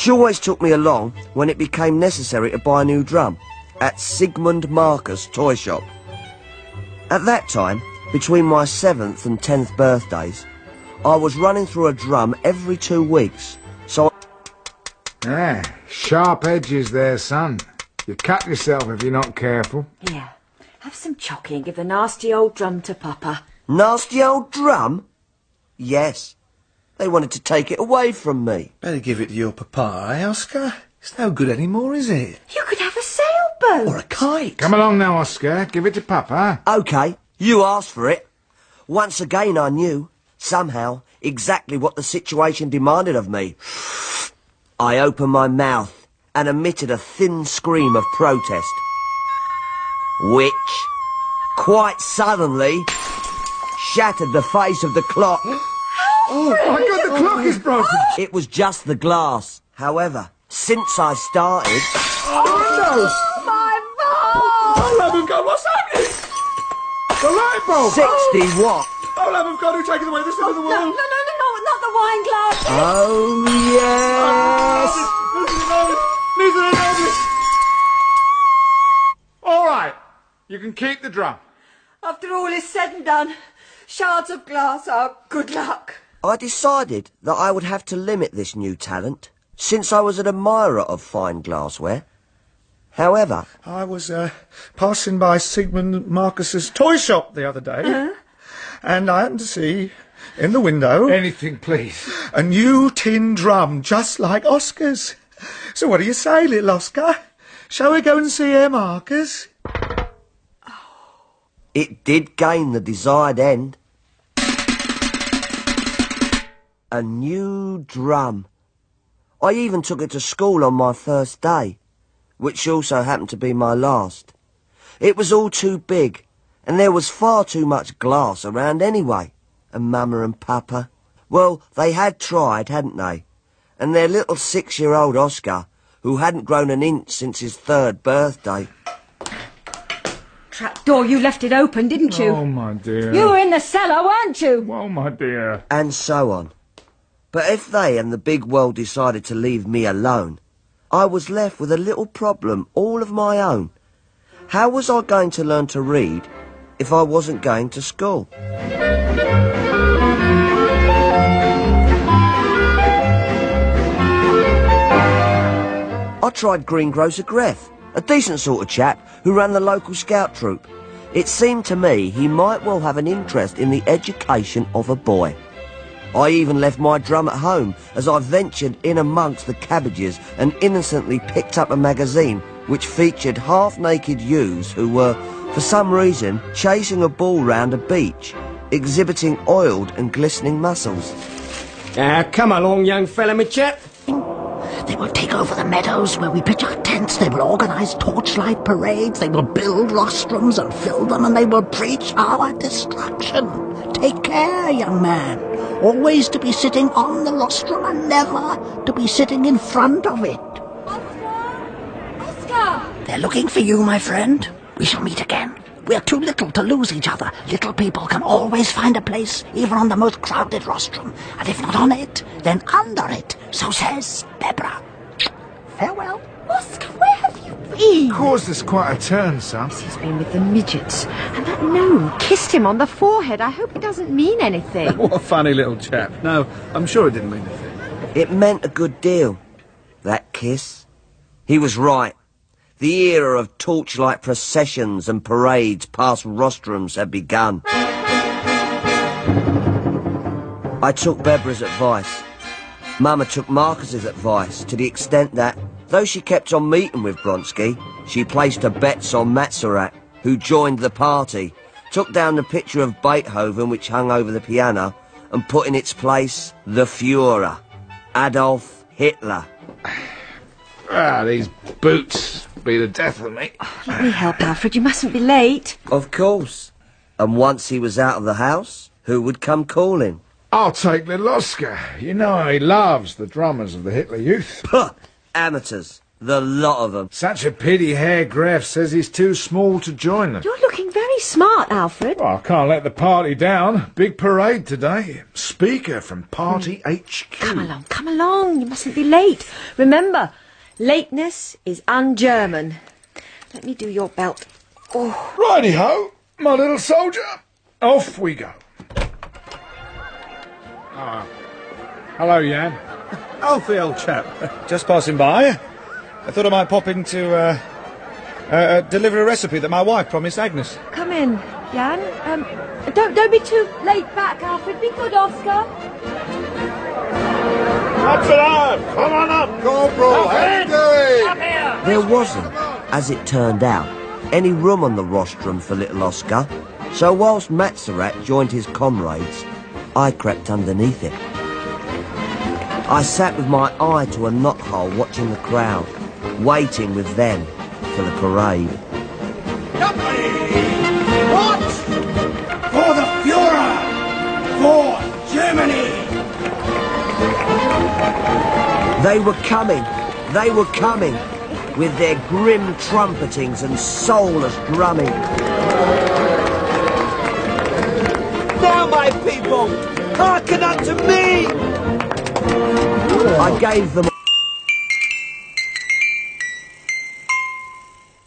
She always took me along when it became necessary to buy a new drum at Sigmund Marcus toy shop. At that time, between my seventh and tenth birthdays, I was running through a drum every two weeks. So Ah, sharp edges there, son. You cut yourself if you're not careful. Here, have some chocky and give the nasty old drum to Papa. Nasty old drum? Yes. They wanted to take it away from me. Better give it to your papa, eh, Oscar? It's no good anymore, is it? You could have a sailboat. Or a kite. Come along now, Oscar. Give it to Papa. Okay, you asked for it. Once again I knew, somehow, exactly what the situation demanded of me. I opened my mouth and emitted a thin scream of protest. Which, quite suddenly, shattered the face of the clock. Oh, my God, the clock is broken. It was just the glass. However, since I started... Oh, Windows! Oh, love of God, what's happening? The light bulb! 60 watt. Oh, love of God, who taken away the sin of oh, the No, world? no, no, no, no, not the wine glass. Oh, yes! Neither an Elvis. All right, you can keep the drum. After all is said and done, shards of glass are good luck. I decided that I would have to limit this new talent, since I was an admirer of fine glassware. However, I was uh, passing by Sigmund Marcus's toy shop the other day, and I happened to see in the window Anything, please. a new tin drum just like Oscar's. So what do you say, little Oscar? Shall we go and see Herr Marcus? it did gain the desired end. A new drum I even took it to school on my first day, which also happened to be my last. It was all too big, and there was far too much glass around anyway. And Mama and Papa, well, they had tried, hadn't they? And their little six-year-old Oscar, who hadn't grown an inch since his third birthday. Trap door, you left it open, didn't you? Oh, my dear. You were in the cellar, weren't you? Oh, my dear. And so on. But if they and the big world decided to leave me alone, I was left with a little problem all of my own. How was I going to learn to read if I wasn't going to school? I tried Greengrocer Greff, a decent sort of chap who ran the local scout troop. It seemed to me he might well have an interest in the education of a boy. I even left my drum at home as I ventured in amongst the cabbages and innocently picked up a magazine which featured half-naked youths who were, for some reason, chasing a ball round a beach, exhibiting oiled and glistening muscles. Ah, come along, young fella, my chap. They will take over the meadows where we pitch our tents. They will organize torchlight parades. They will build rostrums and fill them, and they will preach our destruction. Take care, young man. Always to be sitting on the rostrum and never to be sitting in front of it. Oscar! Oscar! They're looking for you, my friend. We shall meet again. We're too little to lose each other. Little people can always find a place, even on the most crowded rostrum. And if not on it, then under it. So says Bebra. Farewell. Oscar, where have you been? Caused us quite a turn, son. He's been with the midgets. And that gnome kissed him on the forehead. I hope it doesn't mean anything. what a funny little chap. No, I'm sure it didn't mean anything. It meant a good deal, that kiss. He was right. The era of torchlight processions and parades past rostrums had begun. I took Bebra's advice. Mama took Marcus's advice to the extent that, though she kept on meeting with Bronski, she placed her bets on Matzerath, who joined the party, took down the picture of Beethoven which hung over the piano, and put in its place the Führer, Adolf Hitler. Ah, these boots be the death of me. Let me help, Alfred. You mustn't be late. Of course. And once he was out of the house, who would come calling? I'll take little Oscar. You know he loves the drummers of the Hitler Youth. Puh! Amateurs. The lot of them. Such a pity Herr Greff says he's too small to join them. You're looking very smart, Alfred. Well, I can't let the party down. Big parade today. Speaker from Party HQ. Come along, come along. You mustn't be late. Remember, lateness is un-German. Let me do your belt. Oh, Righty-ho, my little soldier. Off we go. Ah. Hello, Jan. Alfie, old chap. Just passing by. I thought I might pop in to uh, uh, uh, deliver a recipe that my wife promised Agnes. come in, Jan. Um, don't don't be too late back, Alfred. Be good, Oscar. That's alive! Come on up! Corporal, how you doing? There wasn't, as it turned out, any room on the rostrum for little Oscar, so whilst Matzerath joined his comrades, I crept underneath it. I sat with my eye to a knothole watching the crowd, waiting with them for the parade. What? For the Führer! For Germany! They were coming, they were coming, with their grim trumpetings and soulless drumming. Now, my people, hearken unto me! I gave them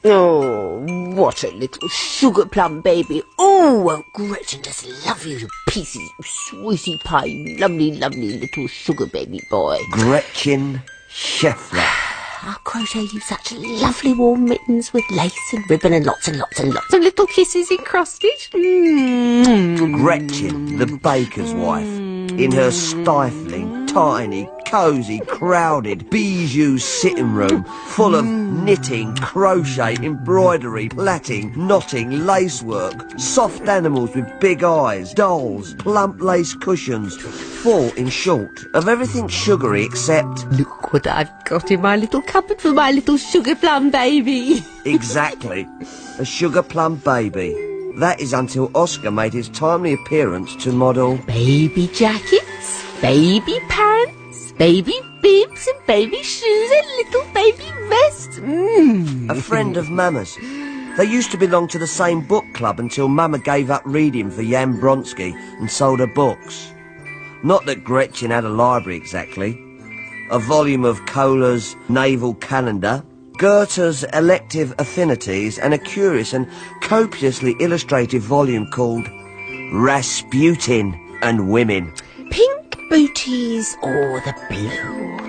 Oh, what a little sugar plum baby. Oh, won't Gretchen just love you, you pieces of sweetie pie, you lovely, lovely little sugar baby boy. Gretchen Scheffler. I'll crochet you such lovely warm mittens with lace and ribbon and lots and lots and lots of little kisses encrusted. Mm. Gretchen, the baker's wife, in her stifling, tiny, cosy, crowded, bijou sitting room full of knitting, crochet, embroidery, plaiting, knotting, lacework, soft animals with big eyes, dolls, plump lace cushions, full, in short, of everything sugary except... Look what I've got in my little cupboard for my little sugar plum baby. Exactly. A sugar plum baby. That is until Oscar made his timely appearance to model... Baby jackets, baby pants, baby bibs and baby shoes and little baby vests. Mmm. A friend of Mama's. They used to belong to the same book club until Mama gave up reading for Jan Bronski and sold her books. Not that Gretchen had a library exactly. A volume of Kohler's Naval Calendar, Goethe's Elective Affinities, and a curious and copiously illustrated volume called Rasputin and Women. Pink booties or the blue?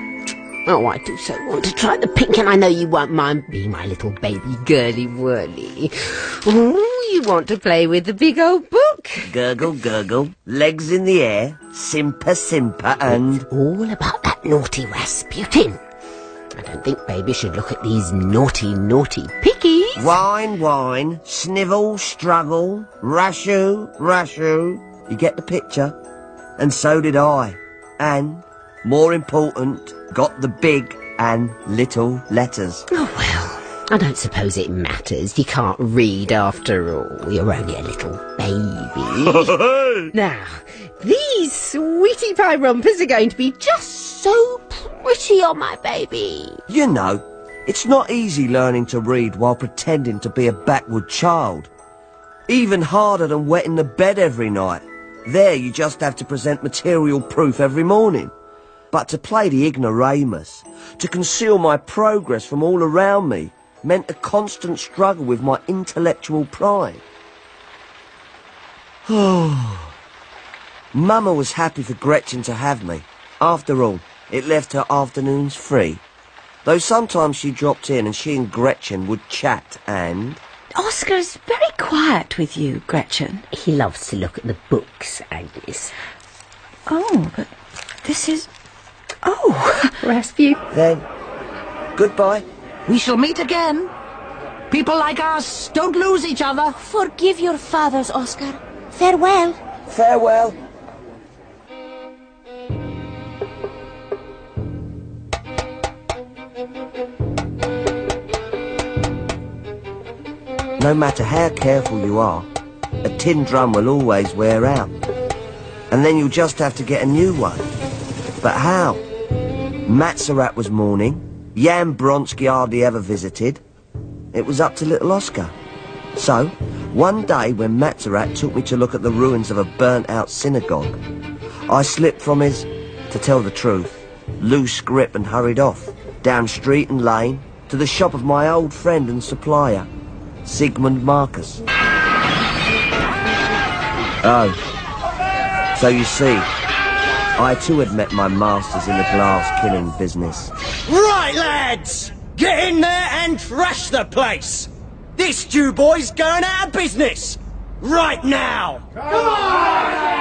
Oh, I do so want to try the pink, and I know you won't mind being my little baby girly whirly. Oh, you want to play with the big old book? Gurgle, gurgle, legs in the air, simper, simper, and... All about that naughty Rasputin. I don't think baby should look at these naughty, naughty pickies. Wine, wine, snivel, struggle, rushu, rushu. You get the picture? And so did I. And, more important, got the big and little letters. Oh, well, I don't suppose it matters. You can't read after all. You're only a little baby. now, these sweetie pie rompers are going to be just so pretty on my baby. You know, it's not easy learning to read while pretending to be a backward child. Even harder than wetting the bed every night. There you just have to present material proof every morning. But to play the ignoramus, to conceal my progress from all around me, meant a constant struggle with my intellectual pride. Oh. Mama was happy for Gretchen to have me. After all, it left her afternoons free. Though sometimes she dropped in and she and Gretchen would chat and... Oscar's very quiet with you, Gretchen. He loves to look at the books, Agnes. Oh, but this is. Oh, Rasputin. Then, goodbye. We shall meet again. People like us don't lose each other. Forgive your fathers, Oscar. Farewell. Farewell. No matter how careful you are, a tin drum will always wear out. And then you'll just have to get a new one. But how? Matzerath was mourning. Jan Bronski hardly ever visited. It was up to little Oscar. So, one day when Matzerath took me to look at the ruins of a burnt-out synagogue, I slipped from his, to tell the truth, loose grip and hurried off, down street and lane, to the shop of my old friend and supplier, Sigmund Markus. Oh. So you see, I too had met my masters in the glass killing business. Right, lads! Get in there and trash the place! This Jew boy's going out of business! Right now! Come on!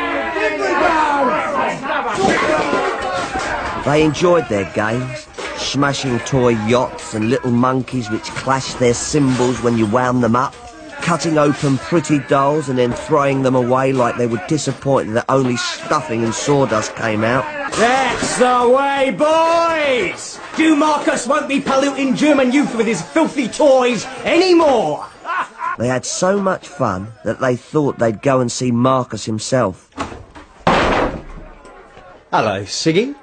They enjoyed their games, smashing toy yachts and little monkeys which clashed their cymbals when you wound them up, cutting open pretty dolls and then throwing them away like they were disappointed that only stuffing and sawdust came out. That's the way, boys! Jew Markus won't be polluting German youth with his filthy toys anymore! They had so much fun that they thought they'd go and see Markus himself. Hello, Siggy.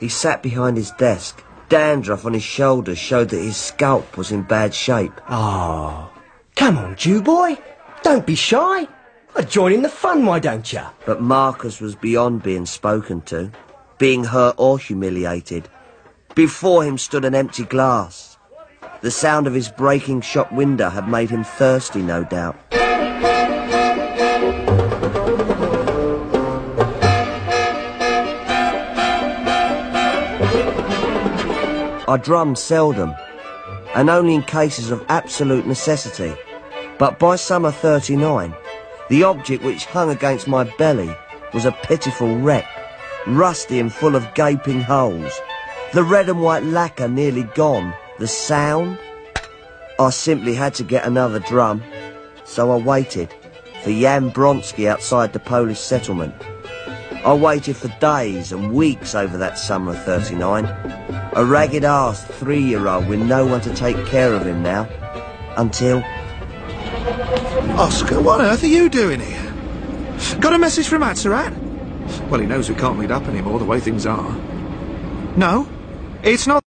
He sat behind his desk. Dandruff on his shoulders showed that his scalp was in bad shape. Oh, come on, Jew boy. Don't be shy. Uh, Join in the fun, why don't you? But Markus was beyond being spoken to, being hurt or humiliated. Before him stood an empty glass. The sound of his breaking shop window had made him thirsty, no doubt. I drummed seldom, and only in cases of absolute necessity. But by summer 39, the object which hung against my belly was a pitiful wreck, rusty and full of gaping holes. The red and white lacquer nearly gone. The sound? I simply had to get another drum. So I waited for Jan Bronski outside the Polish settlement. I waited for days and weeks over that summer of 39. A ragged-ass three-year-old with no one to take care of him now. Until... Oscar, what on earth are you doing here? Got a message from Matzerath? Well, he knows we can't meet up anymore the way things are. No, it's not